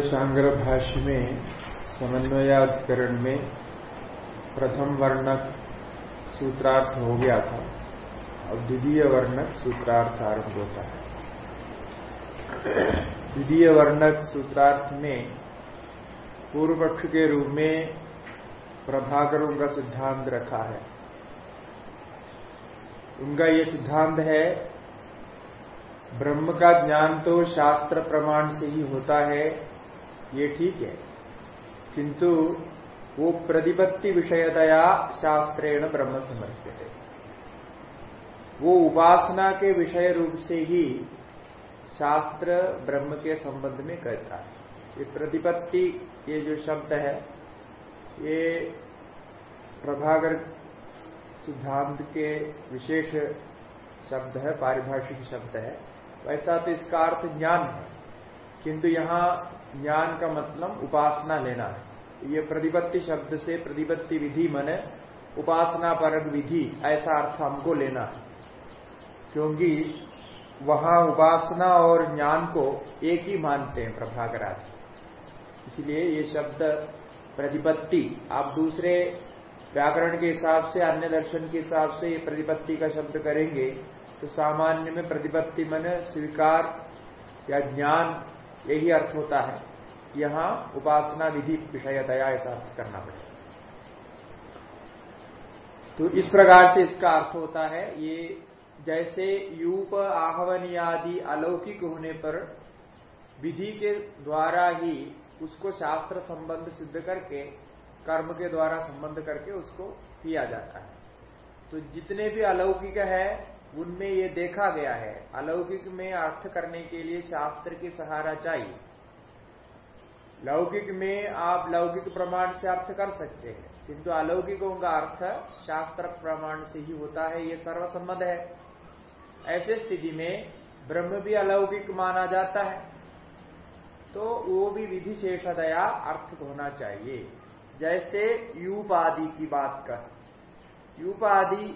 सांग्र भाष्य में समन्वयाधिकरण में प्रथम वर्णक सूत्रार्थ हो गया था अब द्वितीय वर्णक सूत्रार्थ आरंभ होता है द्वितीय वर्णक सूत्रार्थ में पूर्व पक्ष के रूप में प्रभाकरों का सिद्धांत रखा है। उनका यह सिद्धांत है, ब्रह्म का ज्ञान तो शास्त्र प्रमाण से ही होता है ये ठीक है। किंतु वो प्रतिपत्ति विषयतया शास्त्रेण ब्रह्म समर्पित। है वो उपासना के विषय रूप से ही शास्त्र ब्रह्म के संबंध में कहता है। ये प्रतिपत्ति, ये जो शब्द है, ये प्रभाकर सिद्धांत के विशेष शब्द है, पारिभाषिक शब्द है। वैसा तो इसका अर्थ ज्ञान है। किंतु यहाँ ज्ञान का मतलब उपासना लेना। ये प्रतिपत्ति शब्द से प्रतिपत्ति विधि मने उपासना परक विधि, ऐसा अर्थ हमको लेना। है क्योंकि वहाँ उपासना और ज्ञान को एक ही मानते हैं प्रभाकराज इसलिए ये शब्द प्रतिपत्ति, आप दूसरे व्याकरण के हिसाब से, अन्य दर्शन के हिसाब से ये प्रतिपत्ति का शब्द करेंगे तो सामान्य में प्रतिपत्ति मन स्वीकार या ज्ञान यही अर्थ होता है। यहाँ उपासना विधि विषयतया ऐसा अर्थ करना पड़ेगा। तो इस प्रकार से इसका अर्थ होता है, ये जैसे यूप आहवनी आदि अलौकिक होने पर विधि के द्वारा ही उसको शास्त्र संबंध सिद्ध करके, कर्म के द्वारा संबंध करके उसको किया जाता है। तो जितने भी अलौकिक है उनमें ये देखा गया है, अलौकिक में अर्थ करने के लिए शास्त्र की सहारा चाहिए। लौकिक में आप लौकिक प्रमाण से अर्थ कर सकते हैं, किंतु अलौकिकों का अर्थ शास्त्र प्रमाण से ही होता है, ये सर्वसम्मत है। ऐसे स्थिति में ब्रह्म भी अलौकिक माना जाता है तो वो भी विधिशेषतया अर्थ होना चाहिए। जैसे यूपादि की बात कर यूपादि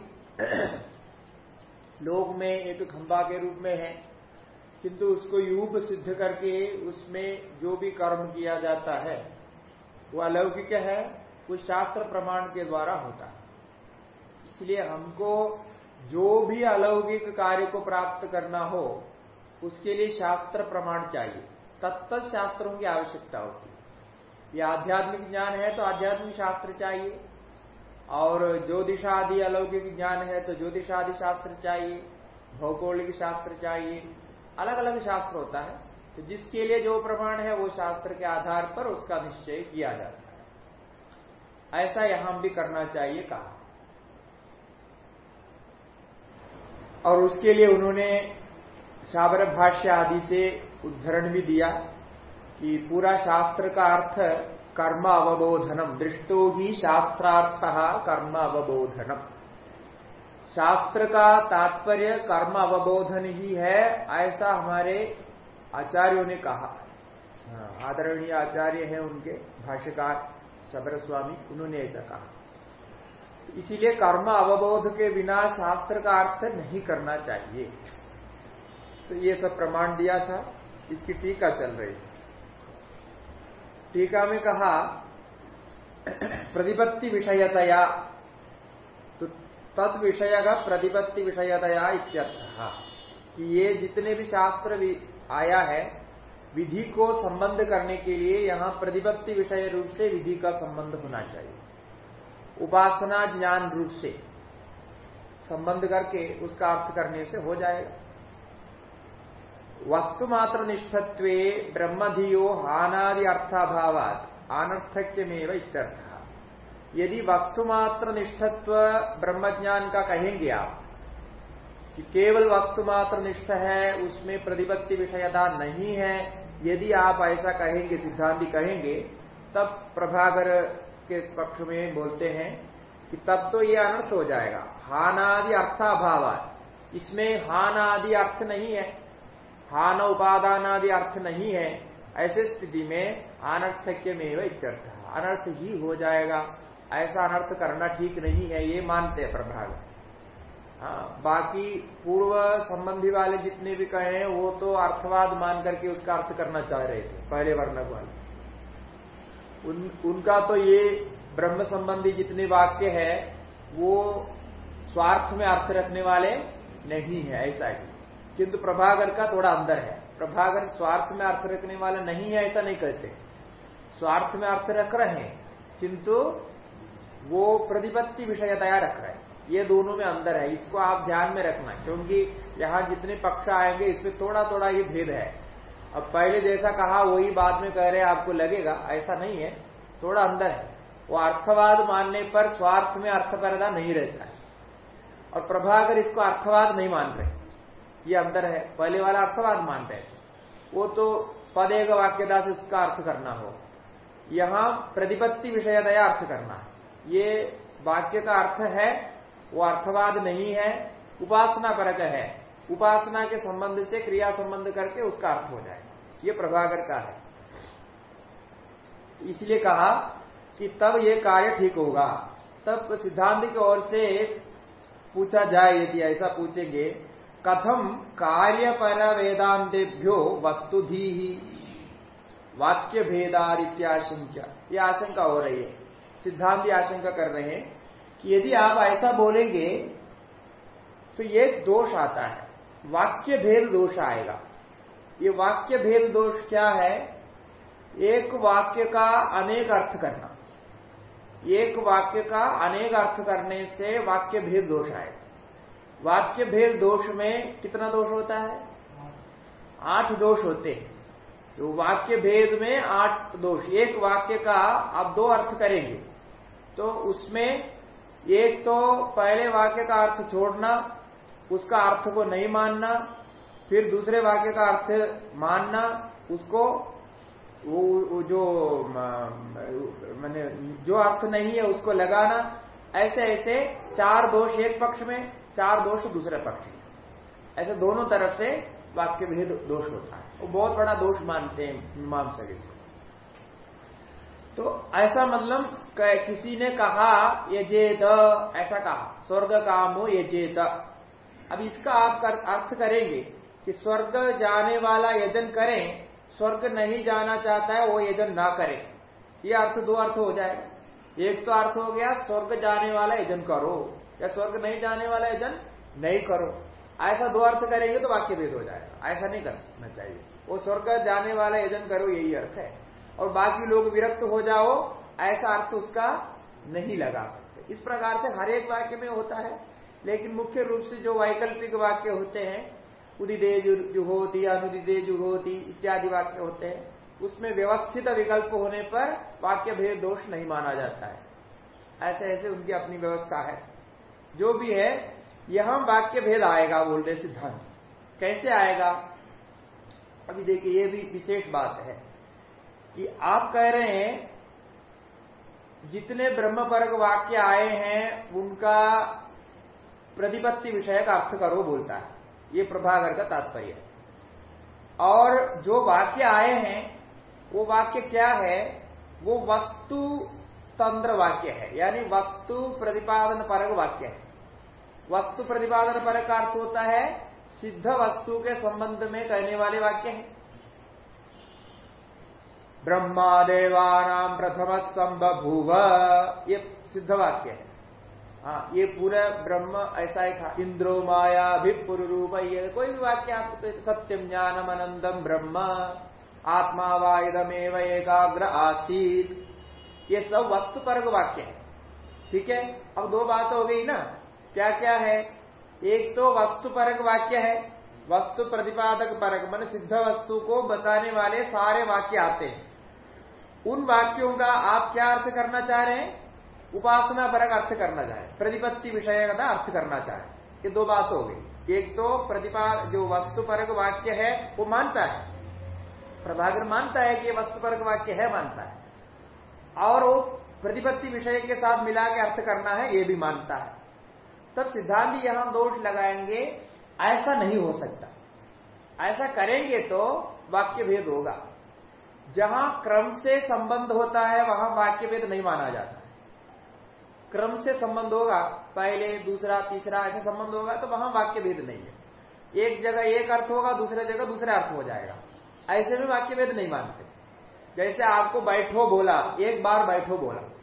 लोक में एक खंबा के रूप में है, किंतु उसको यूप सिद्ध करके उसमें जो भी कर्म किया जाता है, वो अलौकिक है, वो शास्त्र प्रमाण के द्वारा होता है। इसलिए हमको जो भी अलौकिक कार्य को प्राप्त करना हो, उसके लिए शास्त्र प्रमाण चाहिए। तत्त शास्त्रों की आवश्यकता होती है। ये आध्यात्मिक ज्ञान है तो आध्यात्मिक शास्त्र चाहिए। और ज्योतिषादि अलौकिक ज्ञान है तो ज्योतिषादि शास्त्र चाहिए, भौगोलिक शास्त्र चाहिए अलग अलग शास्त्र होता है। तो जिसके लिए जो प्रमाण है, वो शास्त्र के आधार पर उसका निश्चय किया जाता है। ऐसा यहाँ भी करना चाहिए कहा। और उसके लिए उन्होंने साबर भाष्य आदि से उद्धरण भी दिया कि पूरा शास्त्र का अर्थ कर्म अवबोधनम दृष्टो ही शास्त्रार्थ कर्म अवबोधनम शास्त्र का तात्पर्य कर्म अवबोधन ही है ऐसा हमारे आचार्यों ने कहा। हाँ, आदरणीय आचार्य हैं उनके भाष्यकार शबर स्वामी उन्होंने ऐसा कहा। इसीलिए कर्म अवबोध के बिना शास्त्र का अर्थ नहीं करना चाहिए। तो ये सब प्रमाण दिया था इसकी टीका चल रही थी टीका में कहा, प्रतिपत्ति विषयतया तो तद विषय का प्रतिपत्ति विषयतया इत्यर्थ, कि ये जितने भी शास्त्र भी आया है, विधि को संबंध करने के लिए यहाँ प्रतिपत्ति विषय रूप से विधि का संबंध होना चाहिए। उपासना ज्ञान रूप से संबंध करके उसका अर्थ करने से हो जाएगा। वस्तुमात्र निष्ठत्व ब्रह्मधियो हानादि अर्थाभावात। अनर्थक्यमेव इत्यर्थ। यदि वस्तुमात्र निष्ठत्व ब्रह्मज्ञान का कहेंगे आप, कि केवल वस्तुमात्र निष्ठ है, उसमें प्रतिपत्ति विषयता नहीं है, यदि आप ऐसा कहेंगे, सिद्धांति कहेंगे, तब प्रभाकर के पक्ष में बोलते हैं कि तब तो ये अनर्थ हो जाएगा। हानादि अर्थाभाव इसमें हान आदि अर्थ नहीं है। हान उपादान आदि अर्थ नहीं है ऐसे स्थिति में अनर्थक्य में इत्यर्थ। अनर्थ ही हो जाएगा। ऐसा अनर्थ करना ठीक नहीं है ये मानते हैं प्रभाग। हाँ, बाकी पूर्व संबंधी वाले जितने भी कहे हैं वो तो अर्थवाद मान करके उसका अर्थ करना चाह रहे थे पहले वर्णक वाले। उन, उनका तो ये ब्रह्म संबंधी जितने वाक्य है वो स्वार्थ में अर्थ रखने वाले नहीं है ऐसा ही। किंतु प्रभागर का थोड़ा अंदर है। प्रभागर स्वार्थ में अर्थ रखने वाला नहीं है, ऐसा नहीं कहते। स्वार्थ में अर्थ रख रहे हैं, किंतु वो प्रतिपत्ति विषय तैयार रख रहे हैं। ये दोनों में अंदर है, इसको आप ध्यान में रखना क्योंकि यहाँ जितने पक्ष आएँगे, इसमें थोड़ा थोड़ा ये भेद है। अब पहले जैसा कहा, वही बाद में कह रहे आपको लगेगा, ऐसा नहीं है, थोड़ा अंदर है। वो अर्थवाद मानने पर स्वार्थ में अर्थपरदा नहीं रहता है। और प्रभाकर इसको अर्थवाद नहीं मान रहे। ये अंदर है। पहले वाला अर्थवाद मानते रहे वो तो पदेग वाक्यदा से उसका अर्थ करना हो। यहाँ प्रतिपत्ति विषयतया अर्थ करना है। ये वाक्य का अर्थ है, वो अर्थवाद नहीं है, उपासना परक है। उपासना के संबंध से क्रिया संबंध करके उसका अर्थ हो जाए। ये प्रभाकर का है। इसलिए कहा कि तब ये कार्य ठीक होगा। तब सिद्धांत की ओर से पूछा जाए, यदि ऐसा पूछेंगे कथम कार्यपर वेदांतेभ्यो वस्तुधि ही वाक्य भेदादित्याशंका ये आशंका हो रही है। सिद्धांत आशंका कर रहे हैं कि यदि आप ऐसा बोलेंगे तो ये दोष आता है। वाक्य भेद दोष आएगा। ये वाक्य भेद दोष क्या है? एक वाक्य का अनेक अर्थ करना। एक वाक्य का अनेक अर्थ करने से वाक्य भेद दोष आएगा। वाक्य भेद दोष में कितना दोष होता है? आठ दोष होते हैं। तो वाक्य भेद में आठ दोष। एक वाक्य का आप दो अर्थ करेंगे। तो उसमें एक तो पहले वाक्य का अर्थ छोड़ना उसका अर्थ को नहीं मानना फिर दूसरे वाक्य का अर्थ मानना उसको वो, वो जो मैंने जो अर्थ नहीं है उसको लगाना ऐसे ऐसे चार दोष एक पक्ष में। चार दोष दूसरे पक्ष। ऐसे दोनों तरफ़ से वाक्य भेद दोष होता है। वो बहुत बड़ा दोष मानते हैं मीमांसा इसको तो ऐसा मतलब किसी ने कहा ये जेत ऐसा कहा। स्वर्ग कामो ये जेत। अब इसका आप कर, अर्थ करेंगे कि स्वर्ग जाने वाला यजन करें स्वर्ग नहीं जाना चाहता है वो यजन ना करे। ये अर्थ दो अर्थ हो जाएगा। एक तो अर्थ हो गया स्वर्ग जाने वाला यजन करो। या स्वर्ग नहीं जाने वाला यजन नहीं करो। ऐसा दो अर्थ करेंगे तो वाक्य भेद हो जाएगा। ऐसा नहीं करना चाहिए। वो स्वर्ग जाने वाला यजन करो, यही अर्थ है। और बाकी लोग विरक्त हो जाओ, ऐसा अर्थ उसका नहीं लगा सकते। इस प्रकार से हर एक वाक्य में होता है। लेकिन मुख्य रूप से जो वैकल्पिक वाक्य होते हैं उदिदे जुहोती अनुदिदे जुहोती इत्यादि वाक्य होते हैं, उसमें व्यवस्थित विकल्प होने पर वाक्य भेद दोष नहीं माना जाता है। ऐसे ऐसे उनकी अपनी व्यवस्था है। जो भी है, यहाँ वाक्य भेद आएगा बोल रहे सिद्धांत। कैसे आएगा? अभी देखिए, ये भी विशेष बात है कि आप कह रहे हैं, जितने ब्रह्म वर्ग वाक्य आए हैं, उनका प्रतिपत्ति विषय का अर्थ करो बोलता है। ये प्रभाकर का तात्पर्य और जो वाक्य आए हैं, वो वाक्य क्या है? वो वस्तु तंत्र वाक्य है, यानी वस्तु प्रतिपादन परक वाक्य है। वस्तु प्रतिपादन पर का अर्थ होता है, सिद्ध वस्तु के संबंध में कहने वाले वाक्य हैं। ब्रह्मा देवानाम प्रथम स्तंभ भूव ये सिद्ध वाक्य है। हाँ ये पूरा ब्रह्म ऐसा ही था। इंद्रो माया भी रूप ये कोई भी वाक्य आप तो सत्यम ज्ञानम अनंतम ब्रह्म, आत्मा वायुदमेव एकाग्र आसीत। ये सब वस्तु परग वाक्य है। ठीक है? अब दो बात हो गई ना। क्या क्या है? एक तो वस्तु परक वाक्य है। वस्तु प्रतिपादक परक, मान सिद्ध वस्तु को बताने वाले सारे वाक्य आते हैं। उन वाक्यों का आप क्या अर्थ करना चाह रहे हैं? उपासना परक अर्थ करना चाहे प्रतिपत्ति विषय का अर्थ करना चाहे ये दो बात हो गई। एक तो प्रतिपा, जो वस्तु परक वाक्य है, वो मानता है। प्रभाकर मानता है कि वस्तु परक वाक्य है, मानता है। और वो प्रतिपत्ति विषय के साथ मिला के अर्थ करना है, ये भी मानता है। तब सिद्धांत यहाँ दोष लगाएँगे, ऐसा नहीं हो सकता। ऐसा करेंगे तो वाक्य भेद होगा। जहाँ क्रम से संबंध होता है, वहाँ वाक्य भेद नहीं माना जाता। क्रम से संबंध होगा, पहले, दूसरा, तीसरा, ऐसा संबंध होगा तो वहाँ वाक्य भेद नहीं है। एक जगह एक अर्थ होगा, दूसरे जगह दूसरा अर्थ हो जाएगा। ऐसे में वाक्य भेद नहीं मानते। जैसे आपको बैठो बोला, एक बार बैठो बोला।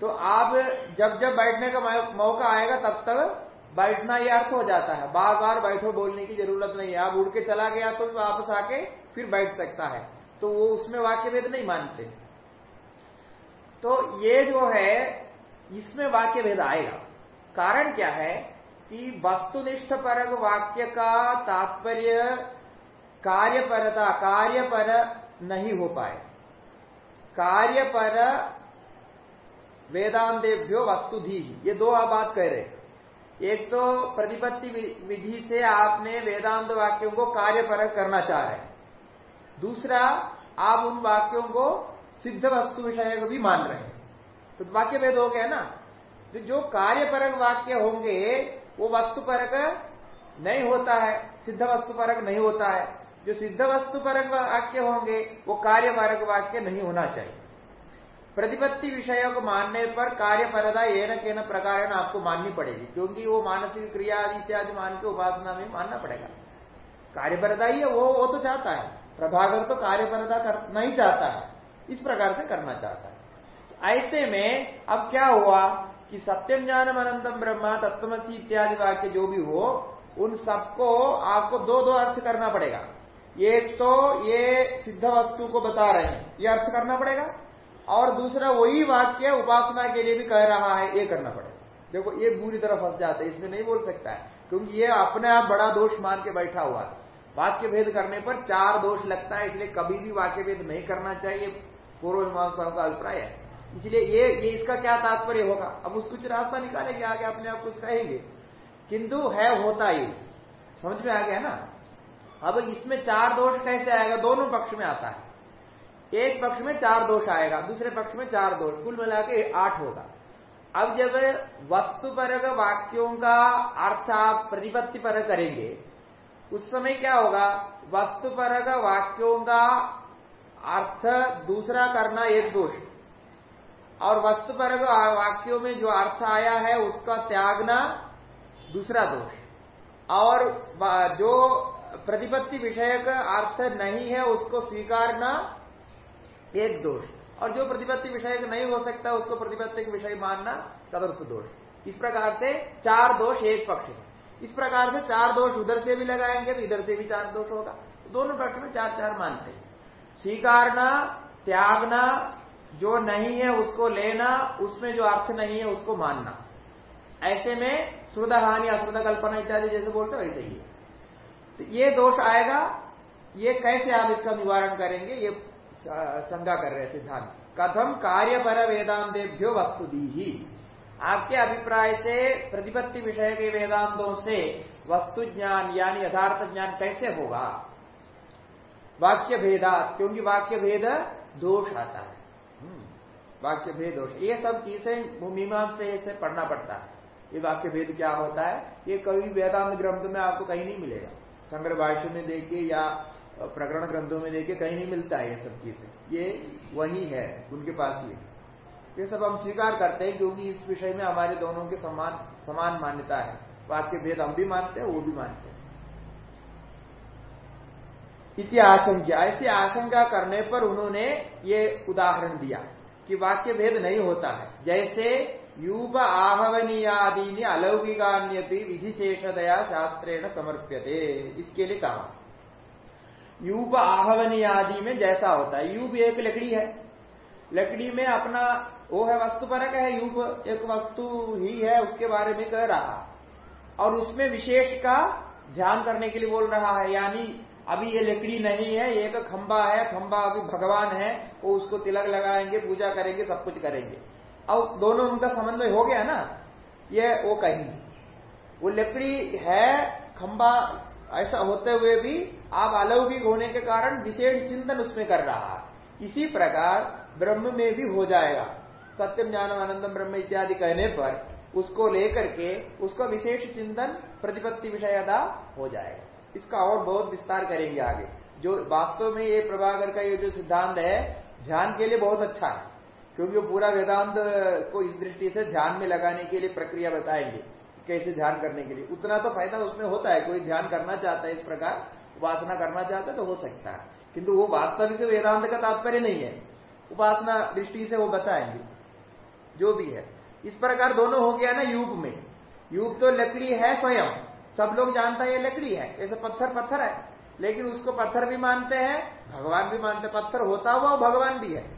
तो आप जब जब बैठने का मौका आएगा, तब तक बैठना यह अर्थ हो जाता है। बार बार बैठो बोलने की ज़रूरत नहीं है। आप उड़ के चला गया तो वापस आके फिर बैठ सकता है। तो वो उसमें वाक्य भेद नहीं मानते। तो ये जो है, इसमें वाक्य भेद आएगा। कारण क्या है कि वस्तुनिष्ठ परक वाक्य का तात्पर्य कार्यपरता, कार्यपर नहीं हो पाए। कार्यपर वेदांतेभ्यो वस्तुधि ये दो आप बात कह रहे एक तो प्रतिपत्ति विधि से आपने वेदांत वाक्यों को कार्यपरक करना चाह रहे हैं। दूसरा, आप उन वाक्यों को सिद्ध वस्तु विषय को भी मान रहे हैं। तो वाक्य भेद हो गया ना? तो जो कार्यपरक वाक्य होंगे, वो वस्तु परक नहीं होता है, सिद्ध वस्तु परक नहीं होता है। जो सिद्ध वस्तु परक वाक्य होंगे, वो कार्यपरक वाक्य नहीं होना चाहिए। प्रतिपत्ति विषय को मानने पर कार्यपरदा ये न के न प्रकार आपको माननी पड़ेगी, क्योंकि वो मानसिक क्रिया इत्यादि मान के उपासना में मानना पड़ेगा। कार्यपरदा ही है, वो वो तो चाहता है। प्रभाकर तो कार्यपरता कर नहीं चाहता है, इस प्रकार से करना चाहता है। ऐसे में अब क्या हुआ कि सत्यम ज्ञानम अनंतम ब्रह्मा तत्वमसी इत्यादि वाक्य जो भी हो, उन सबको आपको दो दो अर्थ करना पड़ेगा। एक तो ये सिद्ध वस्तु को बता रहे हैं, ये अर्थ करना पड़ेगा। और दूसरा वही वाक्य उपासना के लिए भी कह रहा है, ये करना पड़ेगा। देखो, ये बुरी तरह फंस जाता है इसमें नहीं बोल सकता है, क्योंकि ये अपने आप बड़ा दोष मान के बैठा हुआ है। वाक्य भेद करने पर चार दोष लगता है, इसलिए कभी भी वाक्य भेद नहीं करना चाहिए पूर्व मीमांसाओं का अभिप्राय है। इसलिए ये ये इसका क्या तात्पर्य होगा? अब उस कुछ रास्ता निकालेंगे, आगे अपने आप कुछ कहेंगे। किंतु है, होता ही। समझ में आ गया ना? अब इसमें चार दोष कैसे आएगा? दोनों पक्ष में आता है। एक पक्ष में चार दोष आएगा, दूसरे पक्ष में चार दोष, कुल मिला के आठ होगा। अब जब वस्तु पर वाक्यों का अर्थ आप प्रतिपत्ति पर करेंगे, उस समय क्या होगा? वस्तु वस्तुपरक वाक्यों का अर्थ दूसरा करना एक दोष। और वस्तुपरक वाक्यों में जो अर्थ आया है, उसका त्यागना दूसरा दोष। और जो प्रतिपत्ति विषय का अर्थ नहीं है, उसको स्वीकारना एक दोष और जो प्रतिपत्ति विषय नहीं हो सकता, उसको प्रतिपत्ति विषय मानना तदर्थ दोष इस प्रकार से चार दोष एक पक्ष है इस प्रकार से चार दोष उधर से भी लगाएँगे तो इधर से भी चार दोष होगा। दोनों पक्ष में चार चार मानते हैं। स्वीकारना, त्यागना, जो नहीं है उसको लेना, उसमें जो अर्थ नहीं है उसको मानना। ऐसे में श्रुद हानि अश्रुद कल्पना इत्यादि जैसे बोलते वैसे ही। तो ये दोष आएगा, ये कैसे आप इसका निवारण करेंगे, ये शंका कर रहे सिद्धांत। कथम कार्यपर वेदांतेभ्यो वस्तुदी ही आपके अभिप्राय से प्रतिपत्ति विषय के वेदांतों से वस्तु ज्ञान यानी यथार्थ ज्ञान कैसे होगा? वाक्य भेदा क्योंकि वाक्य भेद दोष आता है। हम्म, वाक्य भेद दोष। ये सब चीज़ें मीमांस से इसे पढ़ना पड़ता है। ये वाक्य भेद क्या होता है? ये कभी वेदांत ग्रंथ में आपको कहीं नहीं मिलेगा। संग्रह भाष्य में देखे या प्रकरण ग्रंथों में देखे कहीं नहीं मिलता है ये सब चीज़ें। ये वही है, उनके पास ही ये सब हम स्वीकार करते हैं क्योंकि इस विषय में हमारे दोनों के समान समान मान्यता है। वाक्य भेद हम भी मानते हैं, वो भी मानते हैं। इति आशंका। ऐसी आशंका करने पर उन्होंने ये उदाहरण दिया कि वाक्य भेद नहीं होता है। जैसे यूप आहवनीयादि अलौकिकान्यति विधिशेषदया शास्त्रेण समर्प्यते, इसके लिए कहा। यूप आदि में जैसा होता है। यूप एक लकड़ी है। लकड़ी में अपना वो है वस्तु परक है यूप एक वस्तु ही है, उसके बारे में कह रहा। और उसमें विशेष का ध्यान करने के लिए बोल रहा है, यानी अभी ये लकड़ी नहीं है एक खंबा है, खंबा अभी भगवान है, वो उसको तिलक लगाएँगे, पूजा करेंगे, सब कुछ करेंगे। अब दोनों उनका समन्वय हो गया ना, ये वो कहीं। वो लकड़ी है, खंबा ऐसा होते हुए भी आप अलौकिक होने के कारण विशेष चिंतन उसमें कर रहा है। इसी प्रकार ब्रह्म में भी हो जाएगा। सत्यम ज्ञानम आनंदम ब्रह्म इत्यादि कहने पर उसको लेकर के उसका विशेष चिंतन प्रतिपत्ति विषयता हो जाएगा। इसका और बहुत विस्तार करेंगे आगे। जो वास्तव में ये प्रभाकर का ये जो सिद्धांत है, ध्यान के लिए बहुत अच्छा है। क्योंकि वो पूरा वेदांत को इस दृष्टि से ध्यान में लगाने के लिए प्रक्रिया बताएँगे, कैसे ध्यान करने के लिए। उतना तो फ़ायदा उसमें होता है, कोई ध्यान करना चाहता है इस प्रकार उपासना करना चाहता तो हो सकता है। किंतु वो वास्तविक वेदांत का तात्पर्य नहीं है। उपासना दृष्टि से वो बताएँगे, जो भी है। इस प्रकार दोनों हो गया ना युग में। युग तो लकड़ी है स्वयं। सब लोग जानता है ये लकड़ी है। ऐसे पत्थर पत्थर है। लेकिन उसको पत्थर भी मानते हैं, भगवान भी मानते पत्थर होता हुआ भगवान भी है।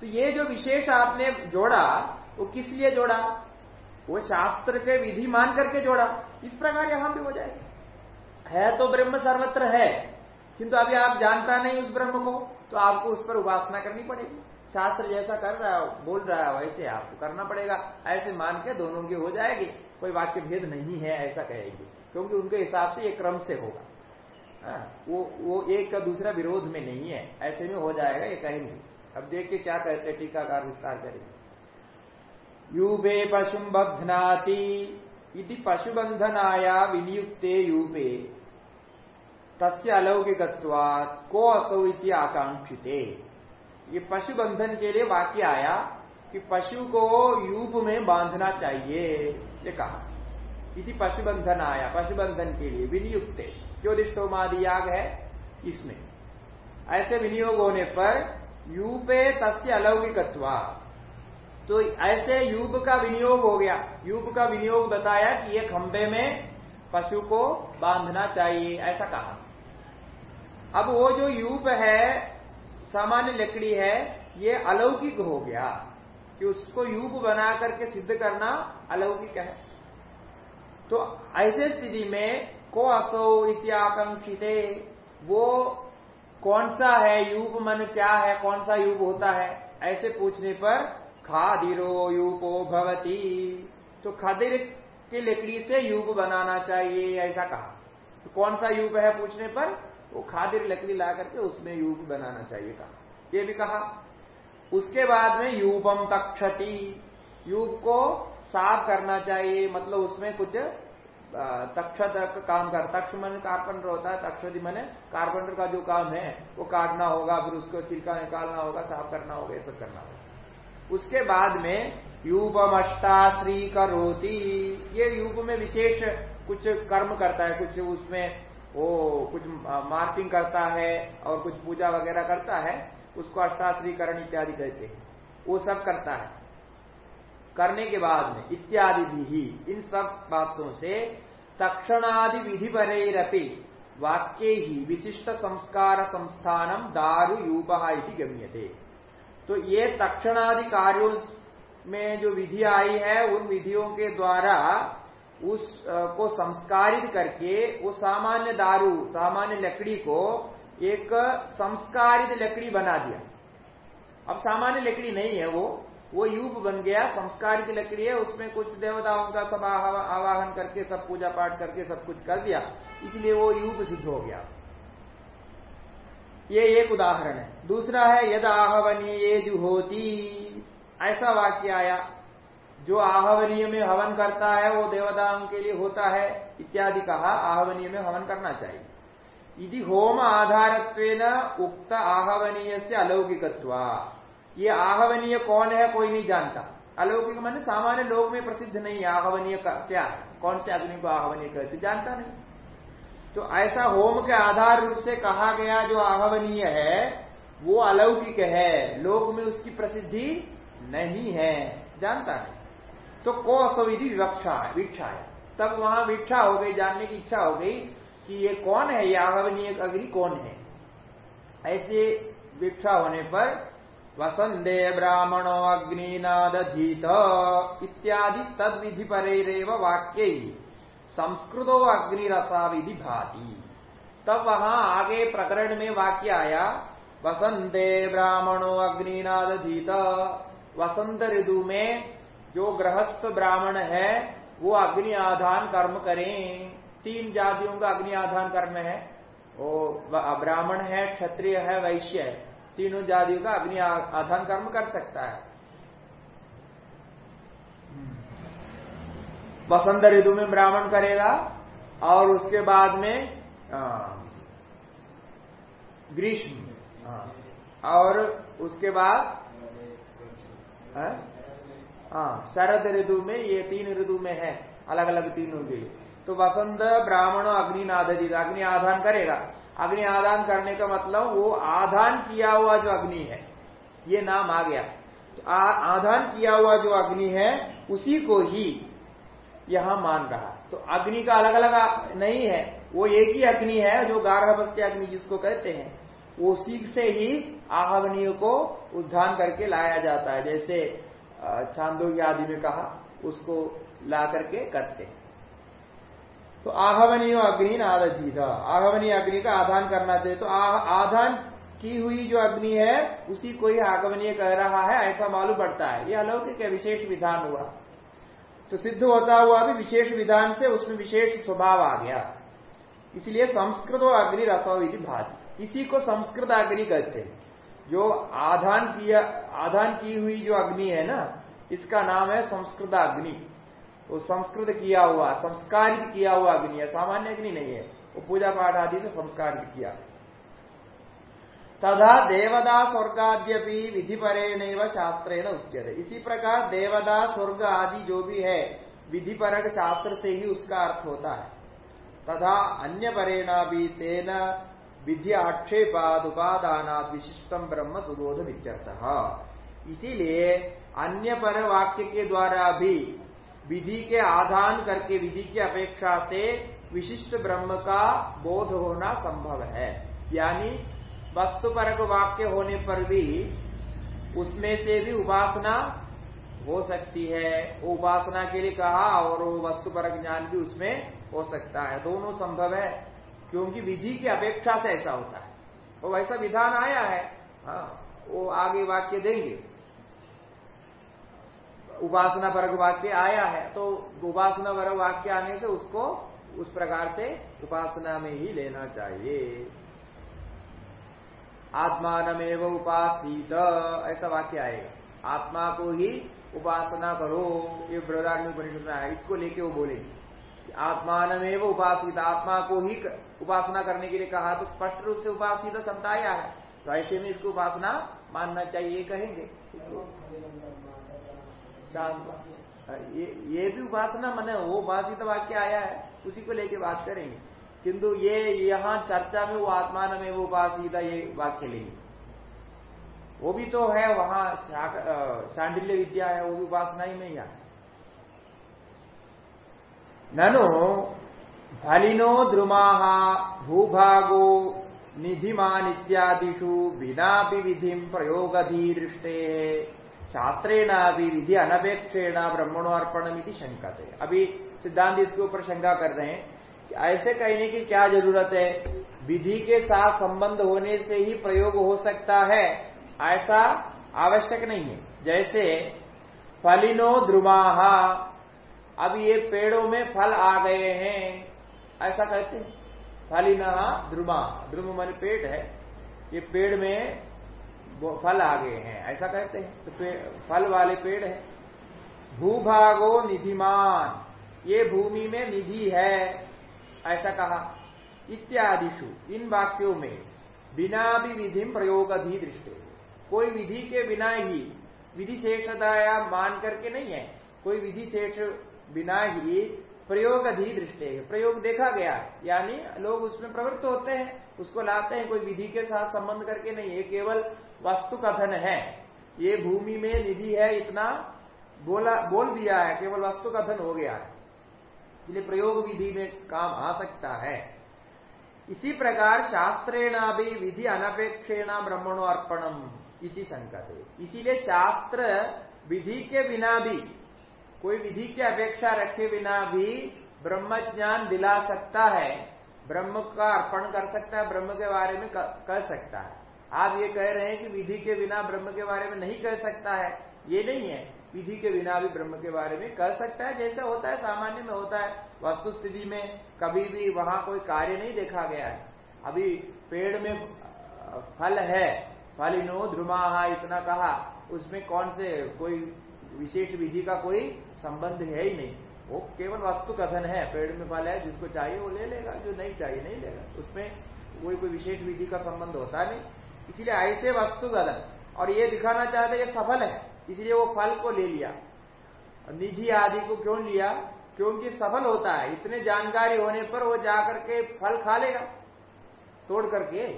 तो ये जो विशेष आपने जोड़ा, वो किस लिए जोड़ा? वो शास्त्र के विधि मान करके जोड़ा। इस प्रकार यहाँ भी हो जाएगा। है तो ब्रह्म सर्वत्र है। किंतु अभी आप जानता नहीं उस ब्रह्म को तो आपको उस पर उपासना करनी पड़ेगी। शास्त्र जैसा कर रहा है बोल रहा है वैसे आपको करना पड़ेगा। ऐसे मान के दोनों की हो जाएगी। कोई वाक्य भेद नहीं है ऐसा कहेगी। क्योंकि उनके हिसाब से ये क्रम से होगा। आ, हाँ, वो वो एक का दूसरा विरोध में नहीं है। ऐसे में हो जाएगा ये कहेंगे अब देख के क्या कहते टीकाकार विस्तार करेंगे यूपे पशु बध्नाति पशुबंधनाया विनियुक्ते यूपे तस्य अलौकिकत्वात् को असौ इति आकांक्षिते ये पशु बंधन के लिए वाक्य आया कि पशु को यूप में बांधना चाहिए, ये कहा। इसी पशुबंधन आया पशु बंधन के लिए विनियुक्त। ज्योतिषोमादि याग है इसमें। ऐसे विनियोग होने पर यूपे तस्य अलौकिकत्वा तो ऐसे यूप का विनियोग हो गया। यूप का विनियोग बताया कि ये खंबे में पशु को बांधना चाहिए, ऐसा कहा। अब वो जो यूप है, सामान्य लकड़ी है, ये अलौकिक हो गया। कि उसको यूप बना करके सिद्ध करना अलौकिक है। तो ऐसे स्थिति में को असो इत्याकांक्षित, वो कौन सा है यूप, मन क्या है, कौन सा यूप होता है, ऐसे पूछने पर खादिरो यूपो भवती। तो खादिर की लकड़ी से यूप बनाना चाहिए, ऐसा कहा। तो कौन सा यूप है, पूछने पर वो खादिर लकड़ी ला करके उसमें यूप बनाना चाहिए कहा ये भी कहा। उसके बाद में यूपम तक्षति। यूप को साफ़ करना चाहिए मतलब उसमें कुछ तक्ष तक काम कर। तक्ष मन कार्पेंटर होता है, तक्षति मैंने कार्पेंटर का जो काम है, वो काटना होगा, फिर उसको छिलका निकालना होगा, साफ़ करना होगा, ये सब करना होगा। उसके बाद में यूपम अष्टाश्री करोती ये यूप में विशेष कुछ कर्म करता है, कुछ उसमें वो कुछ मार्किंग करता है और कुछ पूजा वगैरह करता है, उसको अष्टाश्रीकरण इत्यादि कहते हैं। वो सब करता है। करने के बाद में इत्यादि भी इन सब बातों से तक्षणादि विधि परेरपि वाक्य ही विशिष्ट संस्कार संस्थानम दारु यूप गम्यते। तो ये तक्षणादि कार्यों में जो विधि आई है, उन विधियों के द्वारा उस को संस्कारित करके वो सामान्य दारू, सामान्य लकड़ी को एक संस्कारित लकड़ी बना दिया। अब सामान्य लकड़ी नहीं है वो वो यूप बन गया, संस्कारित लकड़ी है, उसमें कुछ देवताओं का सब आवाहन करके, सब पूजा पाठ करके, सब कुछ कर दिया, इसलिए वो यूप सिद्ध हो गया। ये एक उदाहरण है। दूसरा है यद आहवनीय जुहोती ऐसा वाक्य आया। जो आहवनीय में हवन करता है, वो देवताओं के लिए होता है, इत्यादि कहा, आहवनीय में हवन करना चाहिए। यदि होम आधारत्व उक्त आहवनीय से अलौकिकत्वा। ये आहवनीय कौन है, कोई नहीं जानता। अलौकिक मान सामान्य लोग में प्रसिद्ध नहीं, आहवनीय क्या है? कौन से अग्नि को आहवनीय कहते जानता नहीं। तो ऐसा होम के आधार रूप से कहा गया जो आहवनीय है, वो अलौकिक है। लोग में उसकी प्रसिद्धि नहीं है। जानता नहीं। तो को विधि विवक्षा है वीक्षा है। तब वहाँ वीक्षा हो गई, जानने की इच्छा हो गई कि ये कौन है, ये आहवनीय अग्नि कौन है? ऐसे वीक्षा होने पर वसंदे ब्राह्मणो अग्निनादधीत इत्यादि तद विधि परेव वाक्य संस्कृतो अग्निरसा विधि भाती। तब वहाँ आगे प्रकरण में वाक्य आया वसंते ब्राह्मणो अग्निनादधीत, वसंत ऋतु में जो गृहस्थ ब्राह्मण है, वो अग्नि आधान कर्म करें। तीन जातियों का अग्नि आधान कर्म है। वो ब्राह्मण है, क्षत्रिय है, वैश्य है। तीनों जातियों का अग्नि आधान कर्म कर सकता है। बसंत ऋतु में ब्राह्मण करेगा और उसके बाद में ग्रीष्म और उसके बाद हाँ शरद ऋतु में ये तीन ऋतु में है अलग अलग तीनों के तो वसंत ब्राह्मण अग्नि अग्निनाद अग्नि आधान करेगा। अग्नि आदान करने का मतलब वो आधान किया हुआ जो अग्नि है ये नाम आ गया। तो आ, आधान किया हुआ जो अग्नि है उसी को ही यहाँ मान रहा। तो अग्नि का अलग अलग नहीं है वो एक ही अग्नि है जो गार्हपत्य अग्नि जिसको कहते हैं सीख से ही आहवनियों को उद्धान करके लाया जाता है। जैसे चांदोग्य आदि में कहा, उसको ला करके करते तो आहवनीय अग्नि नादजीत आहवनीय अग्नि का आधान करना चाहिए। तो आधान की हुई जो अग्नि है, उसी को ही आगमनीय कह रहा है, ऐसा मालूम पड़ता है। ये अलौकिक विशेष विधान हुआ। तो सिद्ध होता हुआ भी विशेष विधान से उसमें विशेष स्वभाव आ गया। इसलिए संस्कृत और अग्नि रसोविधि भाती। इसी को संस्कृत अग्नि कहते हैं। जो आधान किया, आधान की हुई जो अग्नि है ना, इसका नाम है संस्कृत अग्नि। वो संस्कृत किया हुआ, संस्कारित किया हुआ अग्नि है, सामान्य अग्नि नहीं है। वो पूजा पाठ आदि से संस्कारित किया। तथा देवदा स्वर्गाद्यपि विधि परेण शास्त्रेण उच्यते। इसी प्रकार देवदा स्वर्ग आदि जो भी है विधि परक शास्त्र से ही उसका अर्थ होता है। तथा अन्य परेणा भी तेन विधि आक्षेपाद उपादानाद विशिष्टम ब्रह्म सुबोध इसीलिए अन्य पर वाक्य के द्वारा भी विधि के आधान करके विधि की अपेक्षा से विशिष्ट ब्रह्म का बोध होना संभव है। यानी वस्तुपरक वाक्य होने पर भी उसमें से भी उपासना हो सकती है। वो उपासना के लिए कहा और वो वस्तुपरक ज्ञान भी उसमें हो सकता है। दोनों संभव है। क्योंकि विधि की अपेक्षा से ऐसा होता है। वो वैसा विधान आया है हाँ वो आगे वाक्य देंगे। उपासना वर्ग वाक्य आया है तो उपासना वर्ग वाक्य आने से उसको उस प्रकार से उपासना में ही लेना चाहिए। आत्मा आत्मानमेव उपासित, ऐसा वाक्य आएगा। आत्मा को ही उपासना करो, ये बृहदारण्य उपनिषद में आया, इसको लेके वो बोलेंगे। आत्मानमेव उपासित। आत्मा को ही उपासना करने के लिए कहा तो स्पष्ट रूप से उपासित आया है। तो ऐसे में इसको उपासना मानना चाहिए कहेंगे। ये ये भी उपासना मन, वो उपासित वाक्य आया है, उसी को लेके बात करेंगे। किंतु ये, यहाँ चर्चा में वो आत्मान में वो उपासित ये वाक्य लेंगे वो भी तो है, वहाँ शांडिल्य विद्या है, वो भी उपासना ही में यहाँ ननु फलिनो द्रुमा, भूभागो निधिमान इत्यादिषु बिना विधि प्रयोगधी दृष्टे शास्त्रेण अभी विधि अनपेक्षेण ब्रह्मणोर्पणम शंका थे अभी सिद्धांत इसके ऊपर शंका कर रहे हैं कि ऐसे कहने की क्या ज़रूरत है? विधि के साथ संबंध होने से ही प्रयोग हो सकता है। ऐसा आवश्यक नहीं है। जैसे फलिनो ध्रुमाहा अब ये पेड़ों में फल आ गए हैं। ऐसा कहते हैं। फलिन ध्रुमा ध्रुम मन पेड़ है। ये पेड़ में फल आ गए हैं। ऐसा कहते हैं। तो फल वाले पेड़ है। भूभागो निधिमान। ये भूमि में निधि है। ऐसा कहा। इत्यादिशु इन वाक्यों में बिना भी विधि प्रयोग अधि दृष्टि। कोई विधि के बिना ही विधि शेषदाया मान करके नहीं है। कोई विधि शेष बिना ही प्रयोग अधि दृष्टि प्रयोग देखा गया, यानी लोग उसमें प्रवृत्त होते हैं, उसको लाते हैं, कोई विधि के साथ संबंध करके नहीं है केवल वस्तु कथन है। ये भूमि में निधि है, इतना बोला, बोल दिया है, केवल वस्तु कथन हो गया। है इसलिए प्रयोग विधि में काम आ सकता है। इसी प्रकार शास्त्रेणा भी विधि अनपेक्षेणा ब्रह्मणो अर्पणम इसी संकट इसीलिए शास्त्र विधि के बिना भी कोई विधि की अपेक्षा रखे बिना भी ब्रह्म ज्ञान दिला सकता है, ब्रह्म का अर्पण कर सकता है, ब्रह्म के बारे में कह सकता है। आप ये कह रहे हैं कि विधि के बिना ब्रह्म के बारे में नहीं कह सकता है। ये नहीं है। विधि के बिना भी ब्रह्म के बारे में कह सकता है। जैसा होता है, सामान्य में होता है। वस्तु स्थिति में कभी भी वहाँ कोई कार्य नहीं देखा गया है। अभी पेड़ में फल है। फलिनो ध्रुमा इतना कहा। उसमें कौन से कोई विशेष विधि का कोई संबंध है ही नहीं। वो केवल वस्तु कथन है, पेड़ में फल है, जिसको चाहिए वो ले लेगा, जो नहीं चाहिए नहीं लेगा। उसमें कोई कोई विशेष विधि का संबंध होता नहीं। इसीलिए ऐसे वस्तु कथन और ये दिखाना चाहते ये सफल है, इसलिए वो फल को ले लिया। निधि आदि को क्यों लिया? क्योंकि सफल होता है। इतने जानकारी होने पर वो जाकर के फल खा लेगा। तोड़ करके।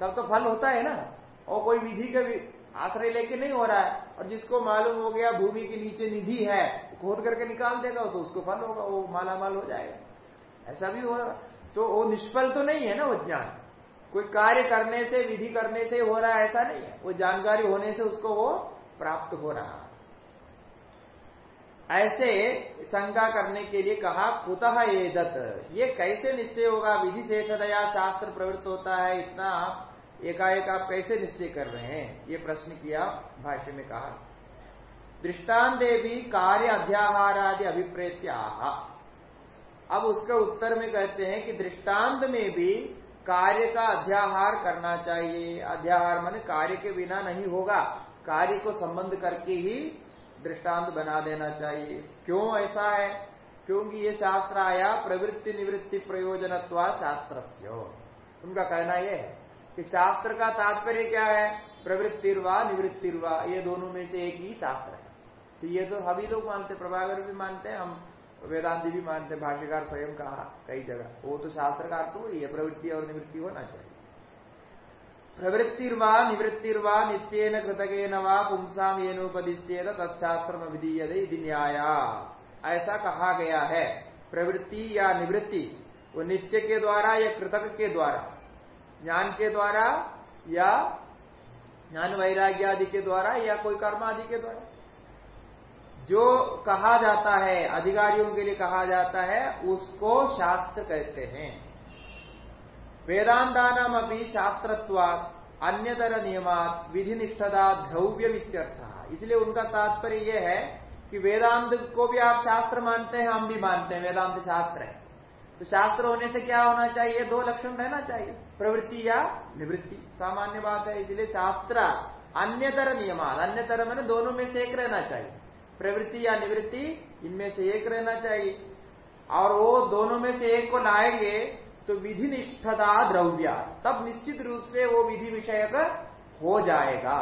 तब तो फल होता है ना। और कोई विधि का आश्रय लेके नहीं हो रहा है। और जिसको मालूम हो गया, भूमि के नीचे निधि है खोद करके निकाल देगा तो उसको फल होगा, वो माला माल हो जाएगा। ऐसा भी होगा तो वो निष्फल तो नहीं है ना वो ज्ञान? कोई कार्य करने से, विधि करने से हो रहा है, ऐसा नहीं है। वो जानकारी होने से उसको वो प्राप्त हो रहा ऐसे शंका करने के लिए कहा, कुतः ये दत्त? ये कैसे निश्चय होगा? विधि शेषदया शास्त्र प्रवृत्त होता है, इतना एकाएक आप कैसे निश्चय कर रहे हैं? ये प्रश्न किया भाष्य में कहा। दृष्टान भी कार्य अध्याहार आदि अभिप्रेत्य अब उसके उत्तर में कहते हैं कि दृष्टांत में भी कार्य का अध्याहार करना चाहिए। अध्याहार माने कार्य के बिना नहीं होगा। कार्य को संबंध करके ही दृष्टांत बना देना चाहिए। क्यों ऐसा है? क्योंकि ये शास्त्र आया प्रवृत्ति निवृत्ति प्रयोजनत्वा शास्त्र उनका कहना यह है कि शास्त्र का तात्पर्य क्या है? प्रवृत्तिर्वा निवृत्तिर्वा। ये दोनों में से एक ही शास्त्र तो ये तो सभी लोग मानते प्रभाकर भी मानते हैं, हम वेदांति भी मानते हैं, भाष्यकार स्वयं कहा, कई जगह। वो तो शास्त्र का अर्थ वही है, प्रवृत्ति और निवृत्ति होना चाहिए। प्रवृत्तिर्वा निवृत्तिर्वा नित्येन कृतकेन वा पुंसाम येनोपदिश्येद तत्शास्त्र विधीयते न्याया। ऐसा कहा गया है, प्रवृत्ति या निवृत्ति, वो नित्य के द्वारा या कृतक के द्वारा? ज्ञान के द्वारा या ज्ञान वैराग्य आदि के द्वारा या कोई कर्म आदि के द्वारा? जो कहा जाता है, अधिकारियों के लिए कहा जाता है, उसको शास्त्र कहते हैं। वेदांतानाम अभी शास्त्रत्वाद अन्यतर नियमात विधि निष्ठता ध्रव्य वित्यर्थ इसलिए उनका तात्पर्य यह है कि वेदांत को भी आप शास्त्र मानते हैं, हम भी मानते हैं, वेदांत शास्त्र है। तो शास्त्र होने से क्या होना चाहिए? दो लक्षण रहना चाहिए, प्रवृत्ति या निवृत्ति। सामान्य बात है, इसलिए शास्त्र, अन्यतर नियमान अन्य अन्यतर मैंने दोनों में से एक रहना चाहिए। प्रवृत्ति या निवृत्ति, इनमें से एक रहना चाहिए। और वो दोनों में से एक को लाएँगे तो विधि निष्ठता द्रव्या। तब निश्चित रूप से वो विधि विषय हो जाएगा।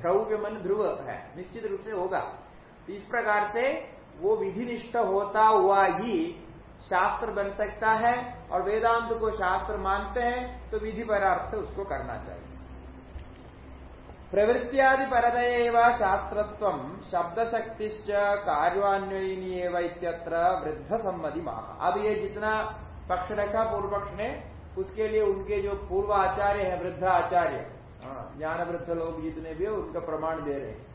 द्रव्य मन ध्रुव है, निश्चित रूप से होगा। तो इस प्रकार से वो विधि निष्ठ होता हुआ ही शास्त्र बन सकता है, और वेदांत को शास्त्र मानते हैं तो विधि पर अर्थ उसको करना चाहिए। प्रवृत्तियादि परदय शास्त्रत्व शब्द शक्ति कार्यान्वयनी वृद्ध सम्मति माह अब ये जितना पक्ष रखा पूर्व पक्ष ने उसके लिए उनके जो पूर्व आचार्य है वृद्ध आचार्य हाँ, ज्ञान वृद्ध लोग जितने भी उनका प्रमाण दे रहे हैं।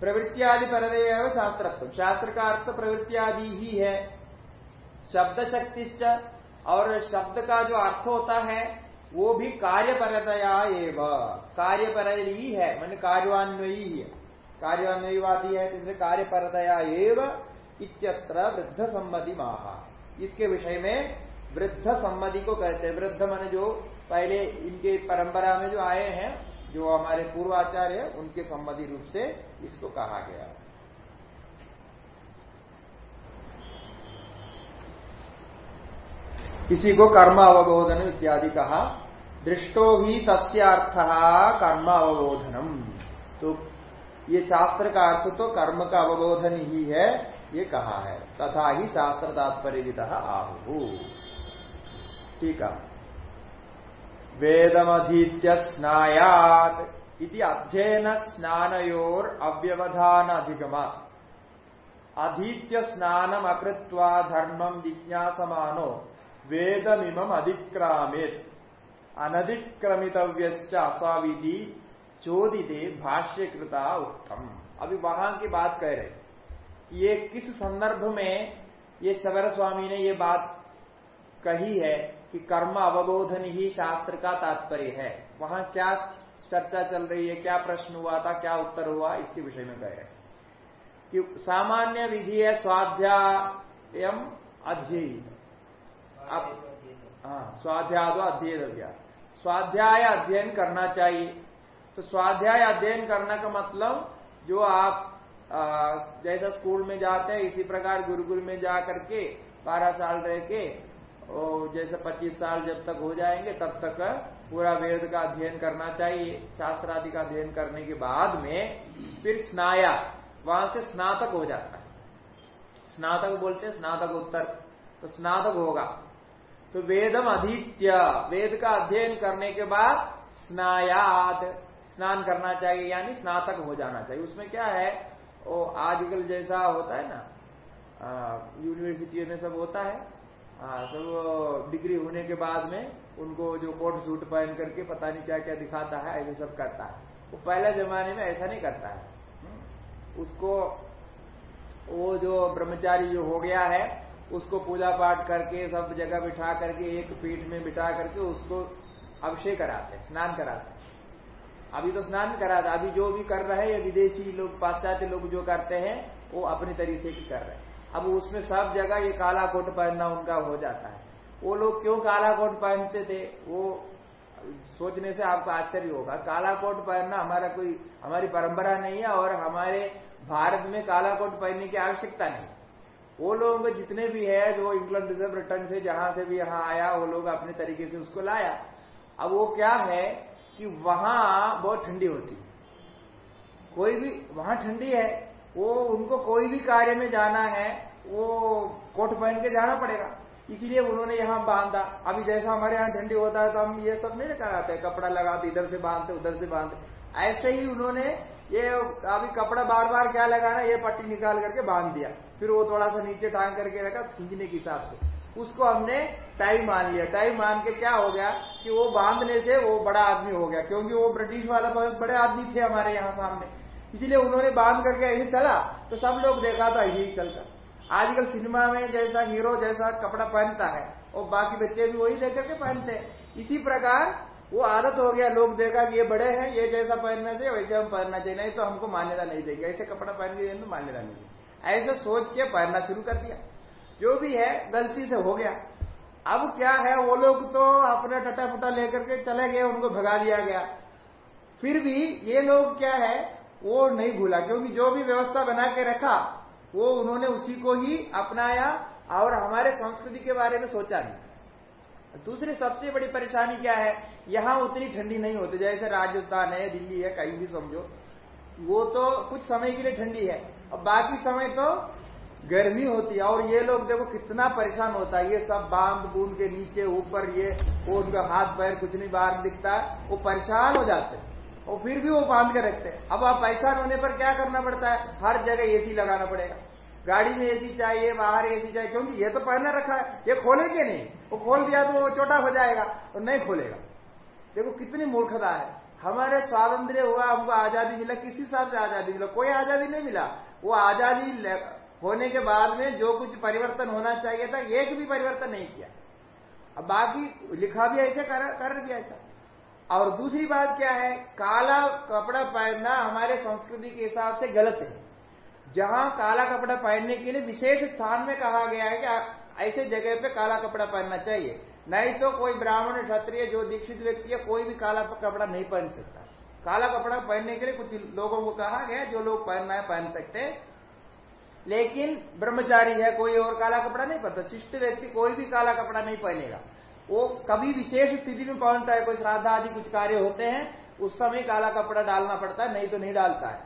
प्रवृत्ति आदि परदेव शास्त्र शास्त्र का अर्थ प्रवृत्ति आदि ही है। शब्द शक्ति और शब्द का जो अर्थ होता है वो भी कार्यपरतया एवं। कार्यपर ही है मैंने कार्यान्वयी है। कार्यान्वयवादी है जिससे कार्यपरतया एवं इत्यत्र वृद्ध सम्मति महा इसके विषय में वृद्ध सम्मति को कहते हैं। वृद्ध मान जो पहले इनके परंपरा में जो आए हैं, जो हमारे पूर्वाचार्य है उनके सम्मति रूप से इसको कहा गया। किसी को कर्म अवबोधन इत्यादि कहा। दृष्टो ही तस्थ कर्म अवबोधनम। तो ये शास्त्र का अर्थ तो कर्म का अवबोधन ही है, ये कहा है। तथा ही शास्त्र तात्पर्य आहु। ठीक है। वेदमधीत्य स्नायात इति अध्ययन स्नानयोर अव्यवधान अधिगम। अधीत्य स्नानम अकृत्वा धर्मम जिज्ञासमानो वेदमिमम अधिक्रामित। अनधिक्रमितव्य अस्वाविधि चोदिते भाष्यकृता उत्तम अभी वहाँ की बात कह रहे ये किस संदर्भ में ये सगर स्वामी ने ये बात कही है कि कर्म अवबोधन ही शास्त्र का तात्पर्य है? वहाँ क्या चर्चा चल रही है? क्या प्रश्न हुआ था? क्या उत्तर हुआ? इसके विषय में कह रहे कि सामान्य विधि है स्वाध्याय अध्यय हाँ स्वाध्याय अध्ययन स्वाध्याय अध्ययन करना चाहिए। तो स्वाध्याय अध्ययन करने का मतलब जो आप जैसा स्कूल में जाते हैं, इसी प्रकार गुरुकुल में जा करके बारह साल रह के जैसे पच्चीस साल जब तक हो जाएँगे, तब तक पूरा वेद का अध्ययन करना चाहिए। शास्त्र आदि का अध्ययन करने के बाद में फिर स्नाया, वहाँ से स्नातक हो जाता है। स्नातक बोलते हैं स्नातक उत्तर तो स्नातक होगा। तो वेदम अधीत्य। वेद का अध्ययन करने के बाद स्नायाद स्नान करना चाहिए, यानी स्नातक हो जाना चाहिए। उसमें क्या है? वो आजकल जैसा होता है ना यूनिवर्सिटी में सब होता है। सब डिग्री होने के बाद में उनको जो कोट सूट पहन करके पता नहीं क्या क्या दिखाता है, ऐसे सब करता है। वो पहले जमाने में ऐसा नहीं करता है। हम्म। उसको वो जो ब्रह्मचारी जो हो गया है उसको पूजा पाठ करके, सब जगह बिठा करके, एक पीठ में बिठा करके उसको अभिषेक कराते स्नान कराते अभी तो स्नान कराते अभी जो भी कर रहे हैं विदेशी लोग, पाश्चात्य लोग जो करते हैं, वो अपनी तरीके की कर रहे हैं। अब उसमें सब जगह ये काला कोट पहनना उनका हो जाता है। वो लोग क्यों काला कोट पहनते थे? वो सोचने से आपको आश्चर्य होगा। काला कोट पहनना हमारा कोई, हमारी परंपरा नहीं है और हमारे भारत में काला कोट पहनने की आवश्यकता नहीं। वो लोग जितने भी है जो इंग्लैंड से, ब्रिटेन से, जहाँ से भी यहाँ आया, वो लोग अपने तरीके से उसको लाया। अब वो क्या है कि वहाँ बहुत ठंडी होती। कोई भी, वहाँ ठंडी है, वो उनको कोई भी कार्य में जाना है, वो कोट पहन के जाना पड़ेगा। इसीलिए उन्होंने यहाँ बांधा। अभी जैसा हमारे यहाँ ठंडी होता है तो हम ये सब नहीं लगाते कपड़ा लगाते इधर से बांधते, उधर से बांधते। ऐसे ही उन्होंने ये, अभी कपड़ा बार बार क्या लगाना, ये पट्टी निकाल करके बाँध दिया। फिर वो थोड़ा सा नीचे टांग करके रखा खींचने के हिसाब से। उसको हमने टाइम मान लिया। टाइम मान के क्या हो गया कि वो बांधने से वो बड़ा आदमी हो गया, क्योंकि वो ब्रिटिश वाला बड़े आदमी थे हमारे यहाँ सामने। इसीलिए उन्होंने बाँध करके ऐसे चला तो सब लोग देखा था यही चलता। आजकल सिनेमा में जैसा हीरो जैसा कपड़ा पहनता है, और बाकी बच्चे भी वही देख करके पहनते हैं। इसी प्रकार वो आदत हो गया, लोग देखा कि ये बड़े हैं, ये जैसा पहनना चाहिए, वैसे हम पहनना चाहिए, नहीं तो हमको मान्यता नहीं देगी। ऐसे कपड़ा पहन के मान्यता नहीं देगी। ऐसे सोच के पहनना शुरू कर दिया। जो भी है, गलती से हो गया। अब क्या है, वो लोग तो अपना टटा फटा लेकर के चले गए, उनको भगा दिया गया। फिर भी ये लोग क्या है, वो नहीं भूला, क्योंकि जो भी व्यवस्था बना के रखा, वो उन्होंने उसी को ही अपनाया और हमारे संस्कृति के बारे में सोचा नहीं। दूसरी सबसे बड़ी परेशानी क्या है, यहाँ उतनी ठंडी नहीं होती, जैसे राजस्थान है, दिल्ली है, कहीं भी समझो। वो तो कुछ समय के लिए ठंडी है। और बाकी समय तो गर्मी होती है। और ये लोग देखो कितना परेशान होता है। ये सब बाँध बूंद के नीचे, ऊपर ये वो उनका हाथ, पैर कुछ नहीं बाहर दिखता। है वो परेशान हो जाते हैं। और फिर भी वो बाँध के रखते हैं। अब आप परेशान होने पर क्या करना पड़ता है? हर जगह एसी लगाना पड़ेगा। गाड़ी में एसी चाहिए, बाहर एसी चाहिए, क्योंकि ये तो पहना रखा है। ये खोलेंगे नहीं। वो खोल दिया तो वो छोटा हो जाएगा और नहीं खोलेगा। देखो कितनी मूर्खता है। हमारे स्वातंत्र हुआ हमको आज़ादी मिला किस हिसाब से आज़ादी मिला? कोई आज़ादी नहीं मिला। वो आज़ादी होने के बाद में जो कुछ परिवर्तन होना चाहिए था एक भी परिवर्तन नहीं किया। अब बाकी लिखा भी ऐसे कर, कर ऐसा। और दूसरी बात क्या है? काला कपड़ा पहनना हमारे संस्कृति के हिसाब से गलत है। जहाँ काला कपड़ा पहनने के लिए विशेष स्थान में कहा गया है कि ऐसे जगह पे काला कपड़ा पहनना चाहिए। नहीं तो कोई ब्राह्मण, क्षत्रिय, जो दीक्षित व्यक्ति है, कोई भी काला कपड़ा नहीं पहन सकता। काला कपड़ा पहनने के लिए कुछ लोगों को कहा गया, जो लोग पहनना है पहन सकते। लेकिन ब्रह्मचारी है, कोई और काला कपड़ा नहीं पहनता। शिष्ट व्यक्ति कोई भी काला कपड़ा नहीं पहनेगा। वो कभी विशेष स्थिति में पहनता है, कोई श्राद्ध आदि कुछ कार्य होते हैं, उस समय काला कपड़ा डालना पड़ता है, नहीं तो नहीं डालता है।